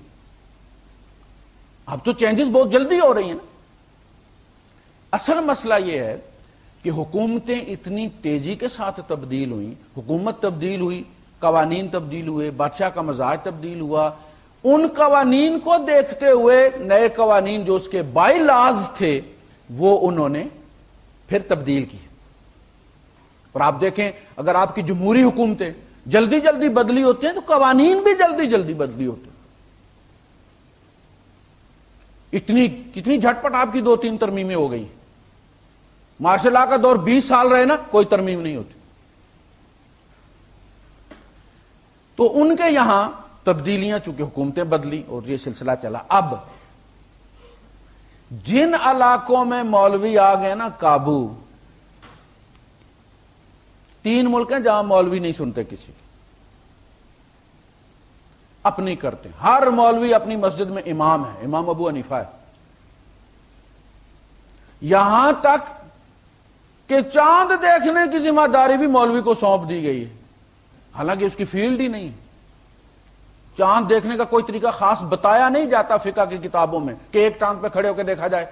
اب تو چینجز بہت جلدی ہو رہی ہیں نا۔ اصل مسئلہ یہ ہے کہ حکومتیں اتنی تیزی کے ساتھ تبدیل ہوئی حکومت تبدیل ہوئی، قوانین تبدیل ہوئے، بادشاہ کا مزاج تبدیل ہوا، ان قوانین کو دیکھتے ہوئے نئے قوانین جو اس کے بائی لاز تھے، وہ انہوں نے پھر تبدیل کی۔ اور آپ دیکھیں، اگر آپ کی جمہوری حکومتیں جلدی جلدی بدلی ہوتی ہیں، تو قوانین بھی جلدی جلدی بدلی ہوتے ہیں۔ اتنی، کتنی جھٹپٹ آپ کی دو تین ترمیمیں ہو گئی۔ مارشل لا کا دور بیس سال رہے نا، کوئی ترمیم نہیں ہوتی۔ تو ان کے یہاں تبدیلیاں، چونکہ حکومتیں بدلی اور یہ سلسلہ چلا، اب جن علاقوں میں مولوی آ گئے نا قابو تین ملک ہیں جہاں مولوی نہیں سنتے کسی۔ اپنی کرتے ہر مولوی اپنی مسجد میں امام ہے، امام ابو انیفا ہے۔ یہاں تک کہ چاند دیکھنے کی ذمہ داری بھی مولوی کو سونپ دی گئی ہے۔ حالانکہ اس کی فیلڈ ہی نہیں۔ چاند دیکھنے کا کوئی طریقہ خاص بتایا نہیں جاتا فقہ کی کتابوں میں کہ ایک چاند پہ کھڑے ہو کے دیکھا جائے۔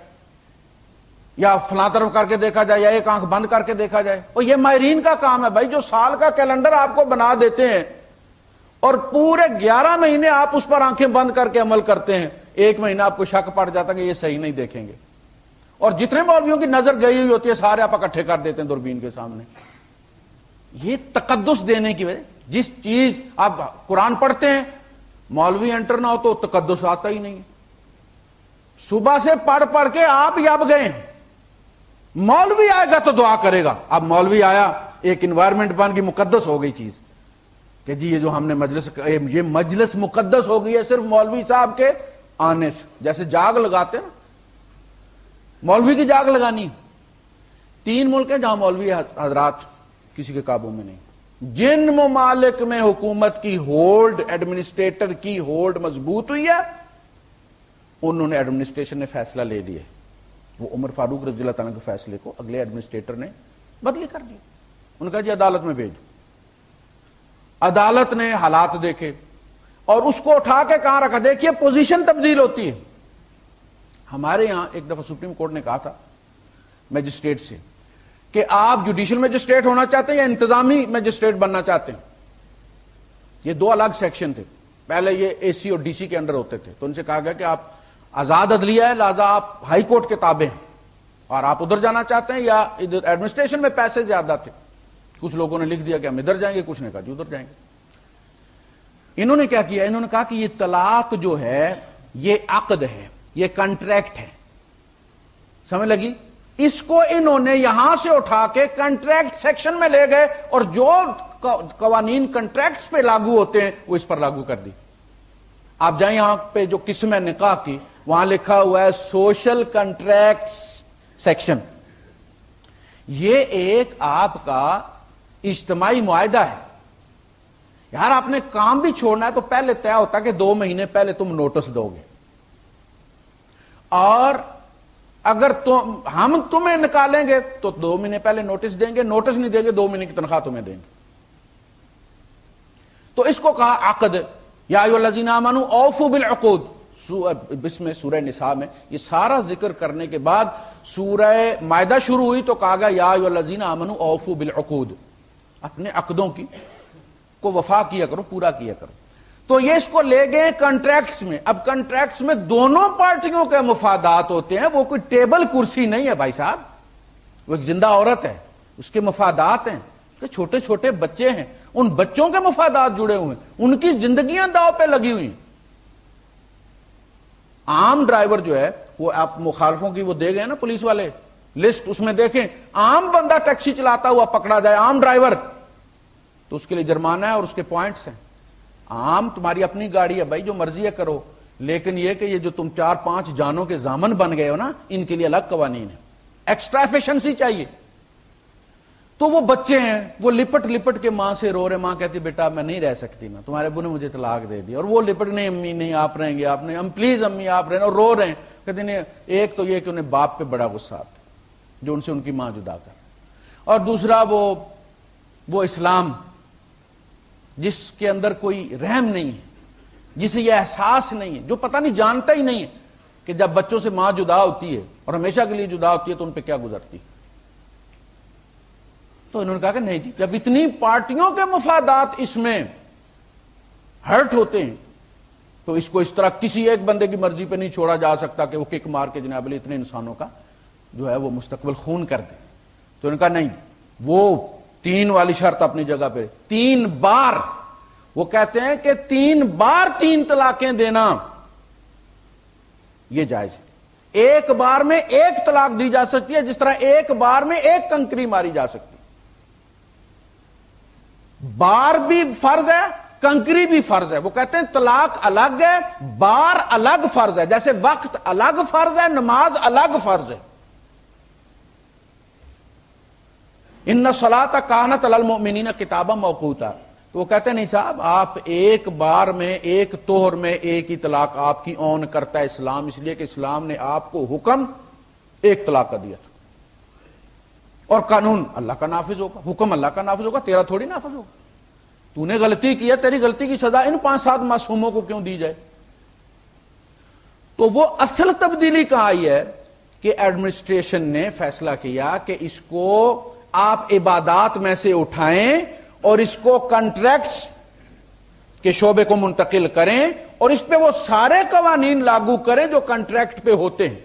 یا فلاں طرف کر کے دیکھا جائے یا ایک آنکھ بند کر کے دیکھا جائے۔ اور یہ ماہرین کا کام ہے بھائی، جو سال کا کیلنڈر آپ کو بنا دیتے ہیں اور پورے گیارہ مہینے آپ اس پر آنکھیں بند کر کے عمل کرتے ہیں، ایک مہینہ آپ کو شک پڑ جاتا کہ یہ صحیح نہیں دیکھیں گے۔ اور جتنے مولویوں کی نظر گئی ہوئی ہوتی ہے، سارے آپ اکٹھے کر دیتے ہیں دوربین کے سامنے۔ یہ تقدس دینے کی وجہ، جس چیز آپ قرآن پڑھتے ہیں، مولوی انٹر نہ ہو تو تقدس آتا ہی نہیں۔ صبح سے پڑھ پڑھ کے آپ یاب گئے مولوی آئے گا تو دعا کرے گا۔ اب مولوی آیا، ایک انوائرمنٹ بن کی مقدس ہو گئی چیز۔ کہ جی یہ جو ہم نے مجلس، یہ مجلس مقدس ہو گئی ہے، صرف مولوی صاحب کے آنے سے۔ جیسے جاگ لگاتے نا مولوی کی جاگ لگانی تین ملک ہیں جہاں مولوی حضرات کسی کے قابو میں نہیں۔ جن ممالک میں حکومت کی ہولڈ، ایڈمنسٹریٹر کی ہولڈ مضبوط ہوئی ہے، انہوں نے ایڈمنسٹریشن نے فیصلہ لے دیا وہ عمر فاروق رضی اللہ تعالیٰ کے فیصلے کو اگلے ایڈمنسٹریٹر نے بدلی کر دیا۔ ان کا جی عدالت میں بھیج عدالت نے حالات دیکھے اور اس کو اٹھا کے کہاں رکھا؟ دیکھیے، پوزیشن تبدیل ہوتی ہے۔ ہمارے یہاں ایک دفعہ سپریم کورٹ نے کہا تھا میجسٹریٹ سے کہ آپ جوڈیشل میجسٹریٹ ہونا چاہتے ہیں یا انتظامی میجسٹریٹ بننا چاہتے ہیں؟ یہ دو الگ سیکشن تھے۔ پہلے یہ اے سی اور ڈی سی کے اندر ہوتے تھے۔ تو ان سے کہا گیا کہ آپ آزاد عدلیہ ہے، لہذا آپ ہائی کورٹ کے تابع ہیں۔ اور آپ ادھر جانا چاہتے ہیں یا ادھر ایڈمنسٹریشن میں پیسے زیادہ تھے۔ کچھ لوگوں نے لکھ دیا کہ ہم ادھر جائیں گے، کچھ نے کہا جی ادھر جائیں گے۔ انہوں نے کیا کیا؟ انہوں نے کہا کہ یہ طلاق جو ہے، یہ عقد ہے۔ یہ کنٹریکٹ ہے سمجھ لگی؟ اس کو انہوں نے یہاں سے اٹھا کے کنٹریکٹ سیکشن میں لے گئے اور جو قوانین کنٹریکٹس پہ لاگو ہوتے ہیں وہ اس پر لاگو کر دی۔ آپ جائیں یہاں پہ جو قسم نکاح کی، وہاں لکھا ہوا ہے سوشل کنٹریکٹ سیکشن۔ یہ ایک آپ کا اجتماعی معاہدہ ہے۔ یار آپ نے کام بھی چھوڑنا ہے تو پہلے طے ہوتا کہ دو مہینے پہلے تم نوٹس دو گے۔ اور اگر ہم تمہیں نکالیں گے تو دو مہینے پہلے نوٹس دیں گے نوٹس نہیں دیں گے، دو مہینے کی تنخواہ تمہیں دیں گے۔ تو اس کو کہا عقد، یا منو اوفو بالعقود۔ بس میں سورہ نساء میں یہ سارا ذکر کرنے کے بعد سورہ معدہ شروع ہوئی تو کہا گیا، یا الذین آمنو اوفو بالعقود۔ اپنے عقدوں کی کو وفا کیا کرو، پورا کیا کرو۔ تو یہ اس کو لے گئے کنٹریکٹس میں۔ اب کنٹریکٹس میں دونوں پارٹیوں کے مفادات ہوتے ہیں، وہ کوئی ٹیبل کرسی نہیں ہے بھائی صاحب۔ وہ ایک زندہ عورت ہے، اس کے مفادات ہیں۔ اس کے چھوٹے چھوٹے بچے ہیں۔ ان بچوں کے مفادات جڑے ہوئے ہیں۔ ان کی زندگیاں داؤ پہ لگی ہوئی عام ڈرائیور جو ہے، وہ آپ مخالفوں کی وہ دے گئے نا پولیس والے۔ لسٹ اس میں دیکھیں۔ عام بندہ ٹیکسی چلاتا ہوا پکڑا جائے، عام ڈرائیور۔ تو اس کے لیے جرمانہ ہے اور اس کے پوائنٹس ہیں۔ عام تمہاری اپنی گاڑی ہے بھائی جو مرضی ہے کرو۔ لیکن یہ کہ یہ جو تم چار پانچ جانوں کے زامن بن گئے ہو نا، ان کے لیے الگ قوانین ہے ایکسٹرا ایفیشنسی چاہیے۔ تو وہ بچے ہیں، وہ لپٹ لپٹ کے ماں سے رو رہے ماں کہتی بیٹا، میں نہیں رہ سکتی نا تمہارے ابو نے مجھے طلاق دے دی۔ اور وہ لپٹ نہیں، امی نہیں، آپ رہیں گے، آپ نے پلیز امی، آپ رہے اور رو رہے ہیں۔ کہتے نہیں، ایک تو یہ کہ انہیں باپ پہ بڑا غصہ آتا جو ان سے ان کی ماں جدا کر اور دوسرا وہ وہ اسلام جس کے اندر کوئی رحم نہیں ہے، جسے یہ احساس نہیں ہے، جو پتہ نہیں، جانتا ہی نہیں ہے کہ جب بچوں سے ماں جدا ہوتی ہے اور ہمیشہ کے لیے جدا ہوتی ہے تو ان پہ کیا گزرتی تو انہوں نے کہا کہ نہیں جی جب اتنی پارٹیوں کے مفادات اس میں ہرٹ ہوتے ہیں، تو اس کو اس طرح کسی ایک بندے کی مرضی پہ نہیں چھوڑا جا سکتا کہ وہ کک مار کے جناب اتنے انسانوں کا جو ہے وہ مستقبل خون کر دیں تو ان کا نہیں، وہ تین والی شرط اپنی جگہ پہ۔ تین بار۔ وہ کہتے ہیں کہ تین بار تین طلاقیں دینا۔ یہ جائز ہے۔ ایک بار میں ایک طلاق دی جا سکتی ہے، جس طرح ایک بار میں ایک کنکری ماری جا سکتی۔ بار بھی فرض ہے، کنکری بھی فرض ہے۔ وہ کہتے ہیں طلاق الگ ہے، بار الگ فرض ہے۔ جیسے وقت الگ فرض ہے، نماز الگ فرض ہے۔ ان سلاح کانت المؤمنین کتابہ موقوتا۔ تو وہ کہتے ہیں، نہیں صاحب، آپ ایک بار میں، ایک توہر میں ایک ہی طلاق آپ کی اون کرتا ہے اسلام، اس لیے کہ اسلام نے آپ کو حکم ایک طلاق کا دیا تھا۔ اور قانون، اللہ کا نافذ ہوگا، حکم اللہ کا نافذ ہوگا، تیرا تھوڑی نافذ ہوگا۔ تو نے غلطی کی ہے، تیری غلطی کی سزا ان پانچ سات معصوموں کو کیوں دی جائے؟ تو وہ اصل تبدیلی کہاں آئی ہے کہ ایڈمنسٹریشن نے فیصلہ کیا کہ اس کو آپ عبادات میں سے اٹھائیں اور اس کو کنٹریکٹس کے شعبے کو منتقل کریں اور اس پہ وہ سارے قوانین لاگو کریں جو کنٹریکٹ پہ ہوتے ہیں۔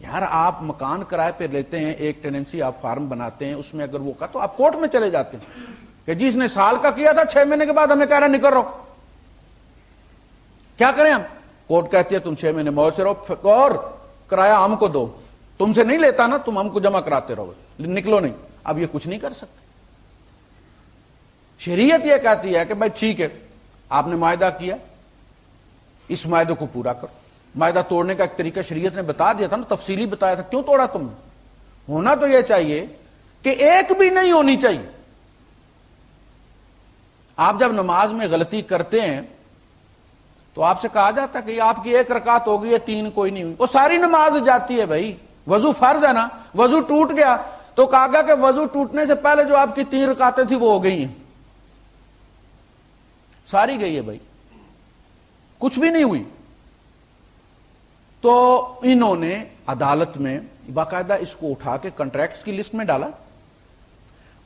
یار آپ مکان کرائے پہ لیتے ہیں، ایک ٹیننسی آپ فارم بناتے ہیں، اس میں اگر وہ کا تو آپ کورٹ میں چلے جاتے ہیں۔ کہ جی اس نے سال کا کیا تھا، چھ مہینے کے بعد ہمیں کہہ رہا نکل رہو کیا کریں ہم؟ کورٹ کہتی ہے تم چھ مہینے موت سے رہو، اور کرایہ ہم کو دو۔ تم سے نہیں لیتا نا، تم ہم کو جمع کراتے رہو نکلو نہیں۔ اب یہ کچھ نہیں کر سکتے۔ شریعت یہ کہتی ہے کہ بھائی ٹھیک ہے، آپ نے معاہدہ کیا، اس معاہدے کو پورا کرو۔ معاہدہ توڑنے کا ایک طریقہ شریعت نے بتا دیا تھا نا، تفصیلی بتایا تھا۔ کیوں توڑا تم نے؟ ہونا تو یہ چاہیے کہ ایک بھی نہیں ہونی چاہیے۔ آپ جب نماز میں غلطی کرتے ہیں، تو آپ سے کہا جاتا کہ آپ کی ایک رکعت ہو گئی ہے تین کوئی نہیں ہوئی۔ وہ ساری نماز جاتی ہے بھائی۔ وضو فرض ہے نا، وضو ٹوٹ گیا، تو کہا گیا کہ وضو ٹوٹنے سے پہلے جو آپ کی تین رکاتیں تھی وہ ہو گئی ہیں۔ ساری گئی ہے بھائی۔ کچھ بھی نہیں ہوئی۔ تو انہوں نے عدالت میں باقاعدہ اس کو اٹھا کے کنٹریکٹس کی لسٹ میں ڈالا۔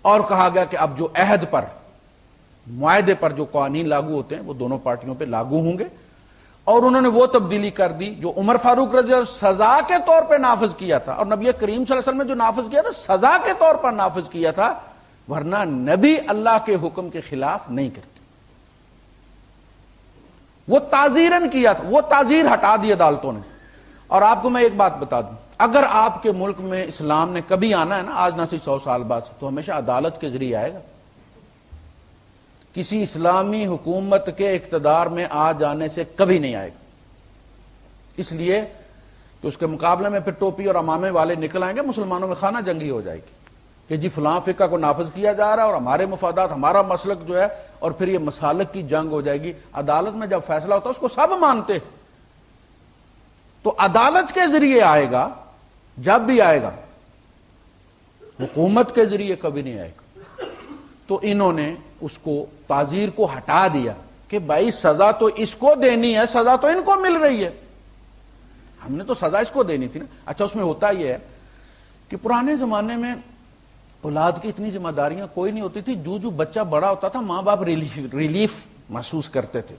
اور کہا گیا کہ اب جو عہد پر، معاہدے پر جو قوانین لاگو ہوتے ہیں، وہ دونوں پارٹیوں پہ لاگو ہوں گے۔ اور انہوں نے وہ تبدیلی کر دی جو عمر فاروق رضی سزا کے طور پہ نافذ کیا تھا اور نبی کریم صلی اللہ علیہ وسلم نے جو نافذ کیا تھا سزا کے طور پر نافذ کیا تھا، ورنہ نبی اللہ کے حکم کے خلاف نہیں کرتے۔ وہ تازیرن کیا تھا، وہ تازیر ہٹا دی عدالتوں نے۔ اور آپ کو میں ایک بات بتا دوں، اگر آپ کے ملک میں اسلام نے کبھی آنا ہے نا، آج نہ سی سو سال بعد تو ہمیشہ عدالت کے ذریعے آئے گا۔ کسی اسلامی حکومت کے اقتدار میں آ جانے سے کبھی نہیں آئے گا۔ اس لیے کہ اس کے مقابلے میں پھر ٹوپی اور امامے والے نکل آئیں گے، مسلمانوں میں خانہ جنگی ہو جائے گی۔ کہ جی فلاں فقہ کو نافذ کیا جا رہا ہے اور ہمارے مفادات، ہمارا مسلک جو ہے، اور پھر یہ مسالک کی جنگ ہو جائے گی۔ عدالت میں جب فیصلہ ہوتا ہے، اس کو سب مانتے۔ تو عدالت کے ذریعے آئے گا، جب بھی آئے گا، حکومت کے ذریعے کبھی نہیں آئے گا۔ تو انہوں نے اس کو تعزیر کو ہٹا دیا کہ بھائی سزا تو اس کو دینی ہے، سزا تو ان کو مل رہی ہے۔ ہم نے تو سزا اس کو دینی تھی نا۔ اچھا اس میں ہوتا یہ ہے کہ پرانے زمانے میں اولاد کی اتنی ذمہ داریاں کوئی نہیں ہوتی تھی۔ جو جو بچہ بڑا ہوتا تھا، ماں باپ ریلیف ریلیف محسوس کرتے تھے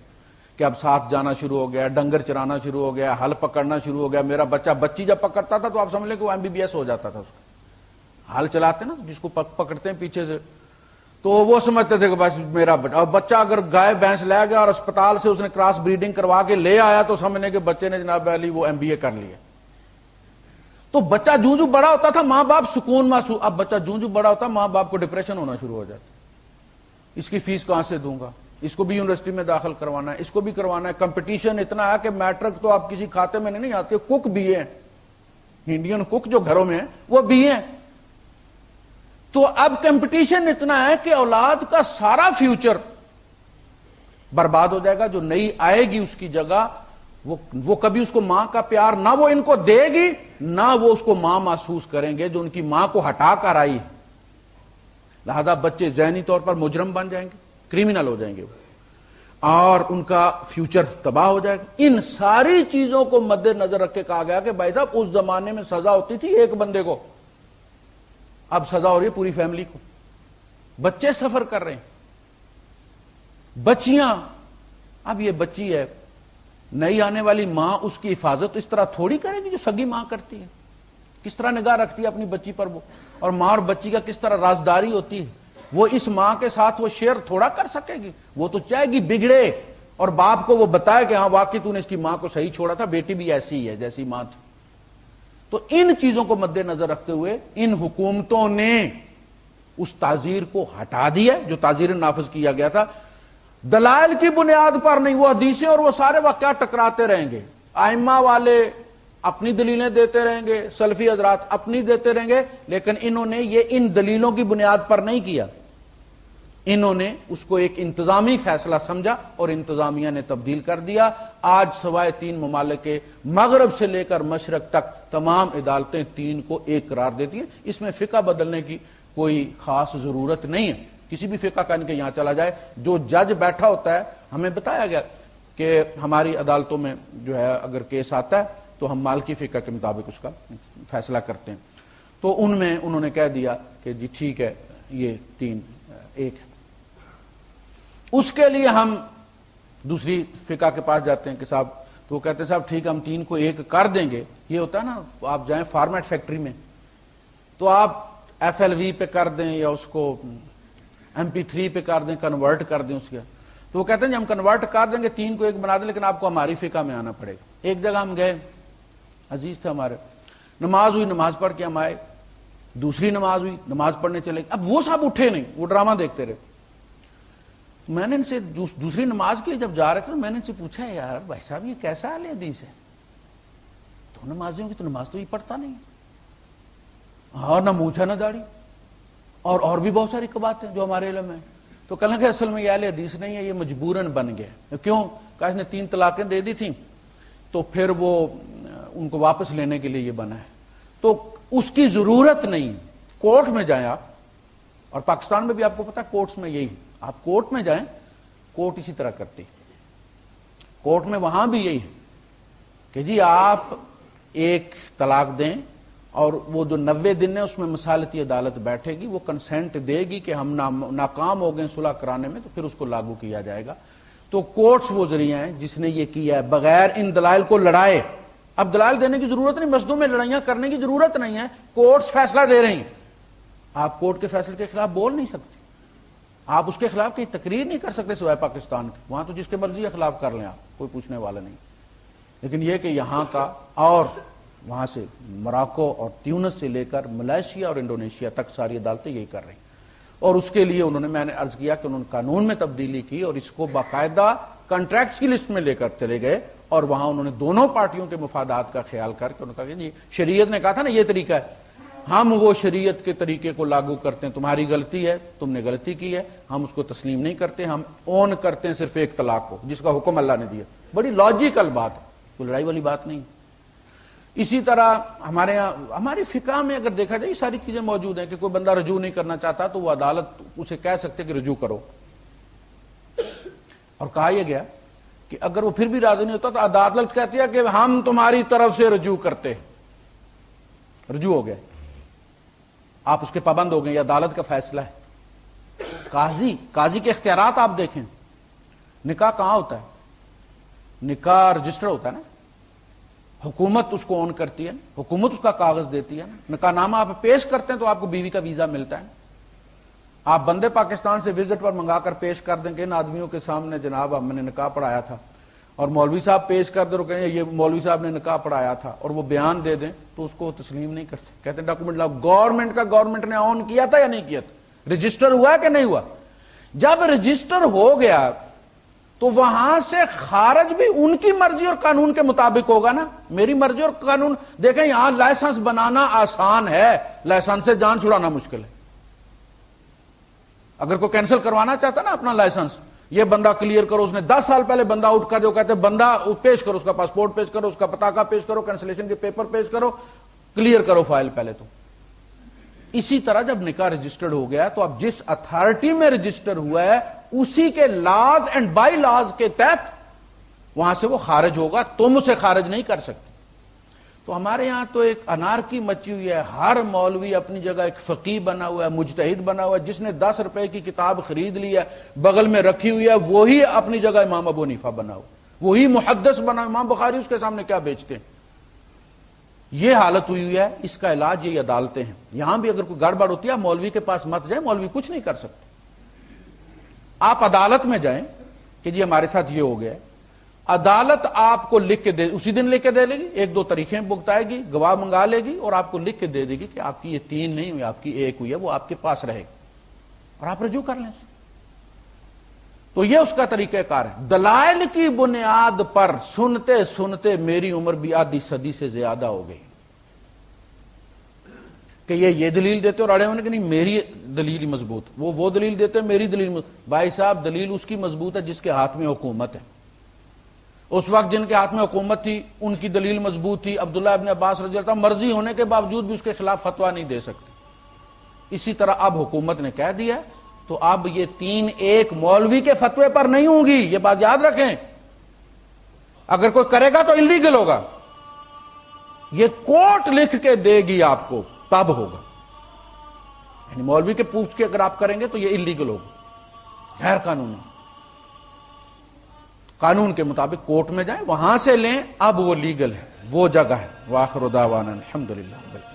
کہ اب ساتھ جانا شروع ہو گیا، ڈنگر چرانا شروع ہو گیا ہل پکڑنا شروع ہو گیا۔ میرا بچہ بچی جب پکڑتا تھا تو آپ سمجھ لیں کہ وہ ایم بی بی ایس ہو جاتا تھا اس کا۔ ہل چلاتے نا، جس کو پکڑتے ہیں پیچھے سے۔ تو وہ سمجھتے تھے کہ بس میرا بچہ اور بچہ اگر گائے بھینس لے گیا اور اسپتال سے اس نے کراس بریڈنگ کروا کے لے آیا تو سمجھنے کہ بچے نے جناب علی وہ ایم بی اے کر لیا۔ تو بچہ جوں جوں بڑا ہوتا تھا، ماں باپ سکون محسوس اب بچہ جوں جوں بڑا ہوتا، ماں باپ کو ڈپریشن ہونا شروع ہو جاتا۔ اس کی فیس کہاں سے دوں گا؟ اس کو بھی یونیورسٹی میں داخل کروانا ہے، اس کو بھی کروانا ہے۔ کمپٹیشن اتنا ہے کہ میٹرک تو آپ کسی کھاتے میں نہیں آتے کک بھی ہیں۔ انڈین کک جو گھروں میں ہیں، وہ بھی ہیں۔ تو اب کمپٹیشن اتنا ہے کہ اولاد کا سارا فیوچر برباد ہو جائے گا، جو نئی آئے گی اس کی جگہ، وہ کبھی اس کو ماں کا پیار نہ وہ ان کو دے گی، نہ وہ اس کو ماں محسوس کریں گے جو ان کی ماں کو ہٹا کر آئی لہذا بچے ذہنی طور پر مجرم بن جائیں گے کریمنل ہو جائیں گے وہ۔ اور ان کا فیوچر تباہ ہو جائے گا۔ ان ساری چیزوں کو مد نظر رکھ کے کہا گیا کہ بھائی صاحب، اس زمانے میں سزا ہوتی تھی ایک بندے کو۔ اب سزا ہو رہی ہے پوری فیملی کو۔ بچے سفر کر رہے ہیں۔ بچیاں، اب یہ بچی ہے، نئی آنے والی ماں اس کی حفاظت اس طرح تھوڑی کرے گی جو سگی ماں کرتی ہے۔ کس طرح نگاہ رکھتی ہے اپنی بچی پر وہ؟ اور ماں اور بچی کا کس طرح رازداری ہوتی ہے؟ وہ اس ماں کے ساتھ وہ شیئر تھوڑا کر سکے گی۔ وہ تو چاہے گی بگڑے۔ اور باپ کو وہ بتائے کہ ہاں واقعی تو نے اس کی ماں کو صحیح چھوڑا تھا، بیٹی بھی ایسی ہی ہے جیسی ماں تھی۔ تو ان چیزوں کو مد نظر رکھتے ہوئے ان حکومتوں نے اس تعزیر کو ہٹا دیا جو تعزیر نافذ کیا گیا تھا۔ دلائل کی بنیاد پر نہیں، وہ حدیثیں اور وہ سارے واقعات ٹکراتے رہیں گے۔ آئمہ والے اپنی دلیلیں دیتے رہیں گے، سلفی حضرات اپنی دیتے رہیں گے، لیکن انہوں نے یہ ان دلیلوں کی بنیاد پر نہیں کیا۔ انہوں نے اس کو ایک انتظامی فیصلہ سمجھا اور انتظامیہ نے تبدیل کر دیا۔ آج سوائے تین ممالک کے مغرب سے لے کر مشرق تک تمام عدالتیں تین کو ایک قرار دیتی ہیں۔ اس میں فقہ بدلنے کی کوئی خاص ضرورت نہیں ہے۔ کسی بھی فقہ کا ان کے یہاں چلا جائے۔ جو جج بیٹھا ہوتا ہے، ہمیں بتایا گیا کہ ہماری عدالتوں میں جو ہے، اگر کیس آتا ہے، تو ہم مال کی فقہ کے مطابق اس کا فیصلہ کرتے ہیں۔ تو ان میں انہوں نے کہہ دیا کہ جی ٹھیک ہے، یہ تین، ایک ہے۔ اس کے لیے ہم دوسری فقہ کے پاس جاتے ہیں کہ صاحب، تو وہ کہتے ہیں صاحب، ٹھیک ہم تین کو ایک کر دیں گے۔ یہ ہوتا ہے نا، آپ جائیں فارمیٹ فیکٹری میں، تو آپ ایف ایل وی پہ کر دیں یا اس کو ایم پی تھری پہ کر دیں، کنورٹ کر دیں اس کے۔ تو وہ کہتے ہیں جی ہم کنورٹ کر دیں گے، تین کو ایک بنا دیں، لیکن آپ کو ہماری فقہ میں آنا پڑے گا۔ ایک جگہ ہم گئے، عزیز تھے ہمارے، نماز ہوئی، نماز پڑھ کے ہم آئے۔ دوسری نماز ہوئی، نماز پڑھنے چلے اب وہ صاحب اٹھے نہیں، وہ ڈرامہ دیکھتے رہے۔ میں نے ان سے دوسری نماز کے جب جا رہے تھے میں نے ان سے پوچھا یار بھائی صاحب، یہ کیسا حال ہے حدیث ہے؟ تو نمازیوں کی تو نماز تو یہ پڑھتا نہیں ہاں نہ مونچھا نہ داڑھی۔ اور اور بھی بہت ساری بات ہیں جو ہمارے علم ہے تو کہنا کہ اصل میں یہ حدیث نہیں ہے، یہ مجبوراً بن گیا کیوں؟ کہ اس نے تین طلاقیں دے دی تھیں۔ تو پھر وہ، ان کو واپس لینے کے لیے یہ بنا ہے۔ تو اس کی ضرورت نہیں۔ کورٹ میں جائیں آپ۔ اور پاکستان میں بھی آپ کو پتا، کورٹس میں یہی۔ آپ کورٹ میں جائیں، کورٹ اسی طرح کرتی کورٹ میں وہاں بھی یہی ہے کہ جی آپ ایک طلاق دیں اور وہ جو نوے دن ہے، اس میں مسالتی عدالت بیٹھے گی، وہ کنسینٹ دے گی کہ ہم ناکام ہو گئے صلح کرانے میں، تو پھر اس کو لاگو کیا جائے گا۔ تو کورٹس وہ ذریعہ ہیں، جس نے یہ کیا ہے، بغیر ان دلائل کو لڑائے۔ اب دلائل دینے کی ضرورت نہیں، مسجدوں میں لڑائیاں کرنے کی ضرورت نہیں ہے، کورٹس فیصلہ دے رہی ہیں۔ آپ کورٹ کے فیصلے کے خلاف بول نہیں سکتے۔ آپ اس کے خلاف کہیں تقریر نہیں کر سکتے سوائے پاکستان کی۔ وہاں تو جس کے مرضی کے خلاف کر لیں آپ، کوئی پوچھنے والا نہیں۔ لیکن یہ کہ یہاں کا اور وہاں سے مراکو اور تیونس سے لے کر ملائیشیا اور انڈونیشیا تک ساری عدالتیں یہی کر رہی ہیں۔ اور اس کے لیے انہوں نے میں نے عرض کیا کہ انہوں نے قانون میں تبدیلی کی اور اس کو باقاعدہ کنٹریکٹس کی لسٹ میں لے کر چلے گئے اور وہاں انہوں نے دونوں پارٹیوں کے مفادات کا خیال کر کے انہوں نے کہا کہ جی شریعت نے کہا تھا نا یہ طریقہ ہے۔ ہم وہ شریعت کے طریقے کو لاگو کرتے ہیں، تمہاری غلطی ہے، تم نے غلطی کی ہے، ہم اس کو تسلیم نہیں کرتے، ہم اون کرتے ہیں صرف ایک طلاق کو، جس کا حکم اللہ نے دیا۔ بڑی لاجیکل بات ہے، کوئی لڑائی والی بات نہیں۔ اسی طرح ہمارے یہاں ہماری فقہ میں اگر دیکھا جائے، یہ ساری چیزیں موجود ہیں کہ کوئی بندہ رجوع نہیں کرنا چاہتا تو وہ عدالت اسے کہہ سکتے کہ رجوع کرو۔ اور کہا یہ گیا کہ اگر وہ پھر بھی راضی نہیں ہوتا تو عدالت کہتی ہے کہ ہم تمہاری طرف سے رجوع کرتے رجوع ہو گیا۔ آپ اس کے پابند ہو گئے یہ عدالت کا فیصلہ ہے۔ قاضی قاضی کے اختیارات آپ دیکھیں۔ نکاح کہاں ہوتا ہے؟ نکاح رجسٹر ہوتا ہے نا۔ حکومت اس کو آن کرتی ہے، حکومت اس کا کاغذ دیتی ہے۔ نکاح نامہ آپ پیش کرتے ہیں تو آپ کو بیوی کا ویزا ملتا ہے۔ آپ بندے پاکستان سے وزٹ پر منگا کر پیش کر دیں کہ ان آدمیوں کے سامنے جناب میں نے نکاح پڑھایا تھا۔ اور مولوی صاحب پیش کر دیں کہیں یہ مولوی صاحب نے نکاح پڑھایا تھا اور وہ بیان دے دیں تو اس کو تسلیم نہیں کرتے کہتے ہیں ڈاکومنٹ لاؤ، گورنمنٹ کا گورنمنٹ نے آن کیا تھا یا نہیں کیا تھا؟ رجسٹر ہوا کہ نہیں ہوا؟ جب رجسٹر ہو گیا تو وہاں سے خارج بھی ان کی مرضی اور قانون کے مطابق ہوگا نا۔ میری مرضی اور قانون، دیکھیں یہاں لائسنس بنانا آسان ہے۔ لائسنس سے جان چھڑانا مشکل ہے۔ اگر کوئی کینسل کروانا چاہتا نا اپنا لائسنس یہ بندہ کلیئر کرو، اس نے دس سال پہلے بندہ اٹھ کر جو کہتے بندہ پیش کرو، اس کا پاسپورٹ پیش کرو، اس کا پتا کا پیش کرو کینسلیشن کے پیپر پیش کرو کلیئر کرو فائل پہلے تو۔ اسی طرح جب نکاح رجسٹرڈ ہو گیا تو اب جس اتارٹی میں رجسٹر ہوا ہے، اسی کے لاز اینڈ بائی لاز کے تحت وہاں سے وہ خارج ہوگا، تم اسے خارج نہیں کر سکتے۔ تو ہمارے یہاں تو ایک انار کی مچی ہوئی ہے، ہر مولوی اپنی جگہ ایک فقی بنا ہوا ہے، مجتہد بنا ہوا ہے، جس نے دس روپے کی کتاب خرید لی ہے، بغل میں رکھی ہوئی ہے، وہی اپنی جگہ امام ابو نیفا بنا ہوا وہی محدث بنا امام بخاری اس کے سامنے کیا بیچتے ہیں؟ یہ حالت ہوئی ہوئی ہے، اس کا علاج یہ عدالتیں ہیں۔ یہاں بھی اگر کوئی گڑبڑ ہوتی ہے مولوی کے پاس مت جائیں، مولوی کچھ نہیں کر سکتے۔ آپ عدالت میں جائیں کہ جی ہمارے ساتھ یہ ہو گیا عدالت آپ کو لکھ کے دے اسی دن لکھ کے دے لے گی، ایک دو طریقے بگتائے گی، گواہ منگا لے گی اور آپ کو لکھ کے دے دے گی کہ آپ کی یہ تین نہیں ہوئی، آپ کی ایک ہوئی ہے، وہ آپ کے پاس رہے گی۔ اور آپ رجوع کر لیں۔ تو یہ اس کا طریقہ کار ہے۔ دلائل کی بنیاد پر سنتے سنتے میری عمر بھی آدھی صدی سے زیادہ ہو گئی۔ کہ یہ یہ دلیل دیتے اور اڑے ہونے کہ نہیں، میری دلیل مضبوط۔ وہ وہ دلیل دیتے، میری دلیل مضبوط۔ بھائی صاحب، دلیل اس کی مضبوط ہے جس کے ہاتھ میں حکومت ہے۔ اس وقت جن کے ہاتھ میں حکومت تھی، ان کی دلیل مضبوط تھی، عبداللہ ابن عباس رضی اللہ مرضی ہونے کے باوجود بھی اس کے خلاف فتوا نہیں دے سکتے۔ اسی طرح اب حکومت نے کہہ دیا تو اب یہ تین ایک مولوی کے فتوے پر نہیں ہوں گی، یہ بات یاد رکھیں۔ اگر کوئی کرے گا تو انلیگل ہوگا۔ یہ کوٹ لکھ کے دے گی آپ کو، تب ہوگا۔ یعنی مولوی کے پوچھ کے اگر آپ کریں گے تو یہ انلیگل ہوگا۔ غیر قانونی۔ قانون کے مطابق کورٹ میں جائیں، وہاں سے لیں، اب وہ لیگل ہے، وہ جگہ ہے واخر دعوانا الحمد للہ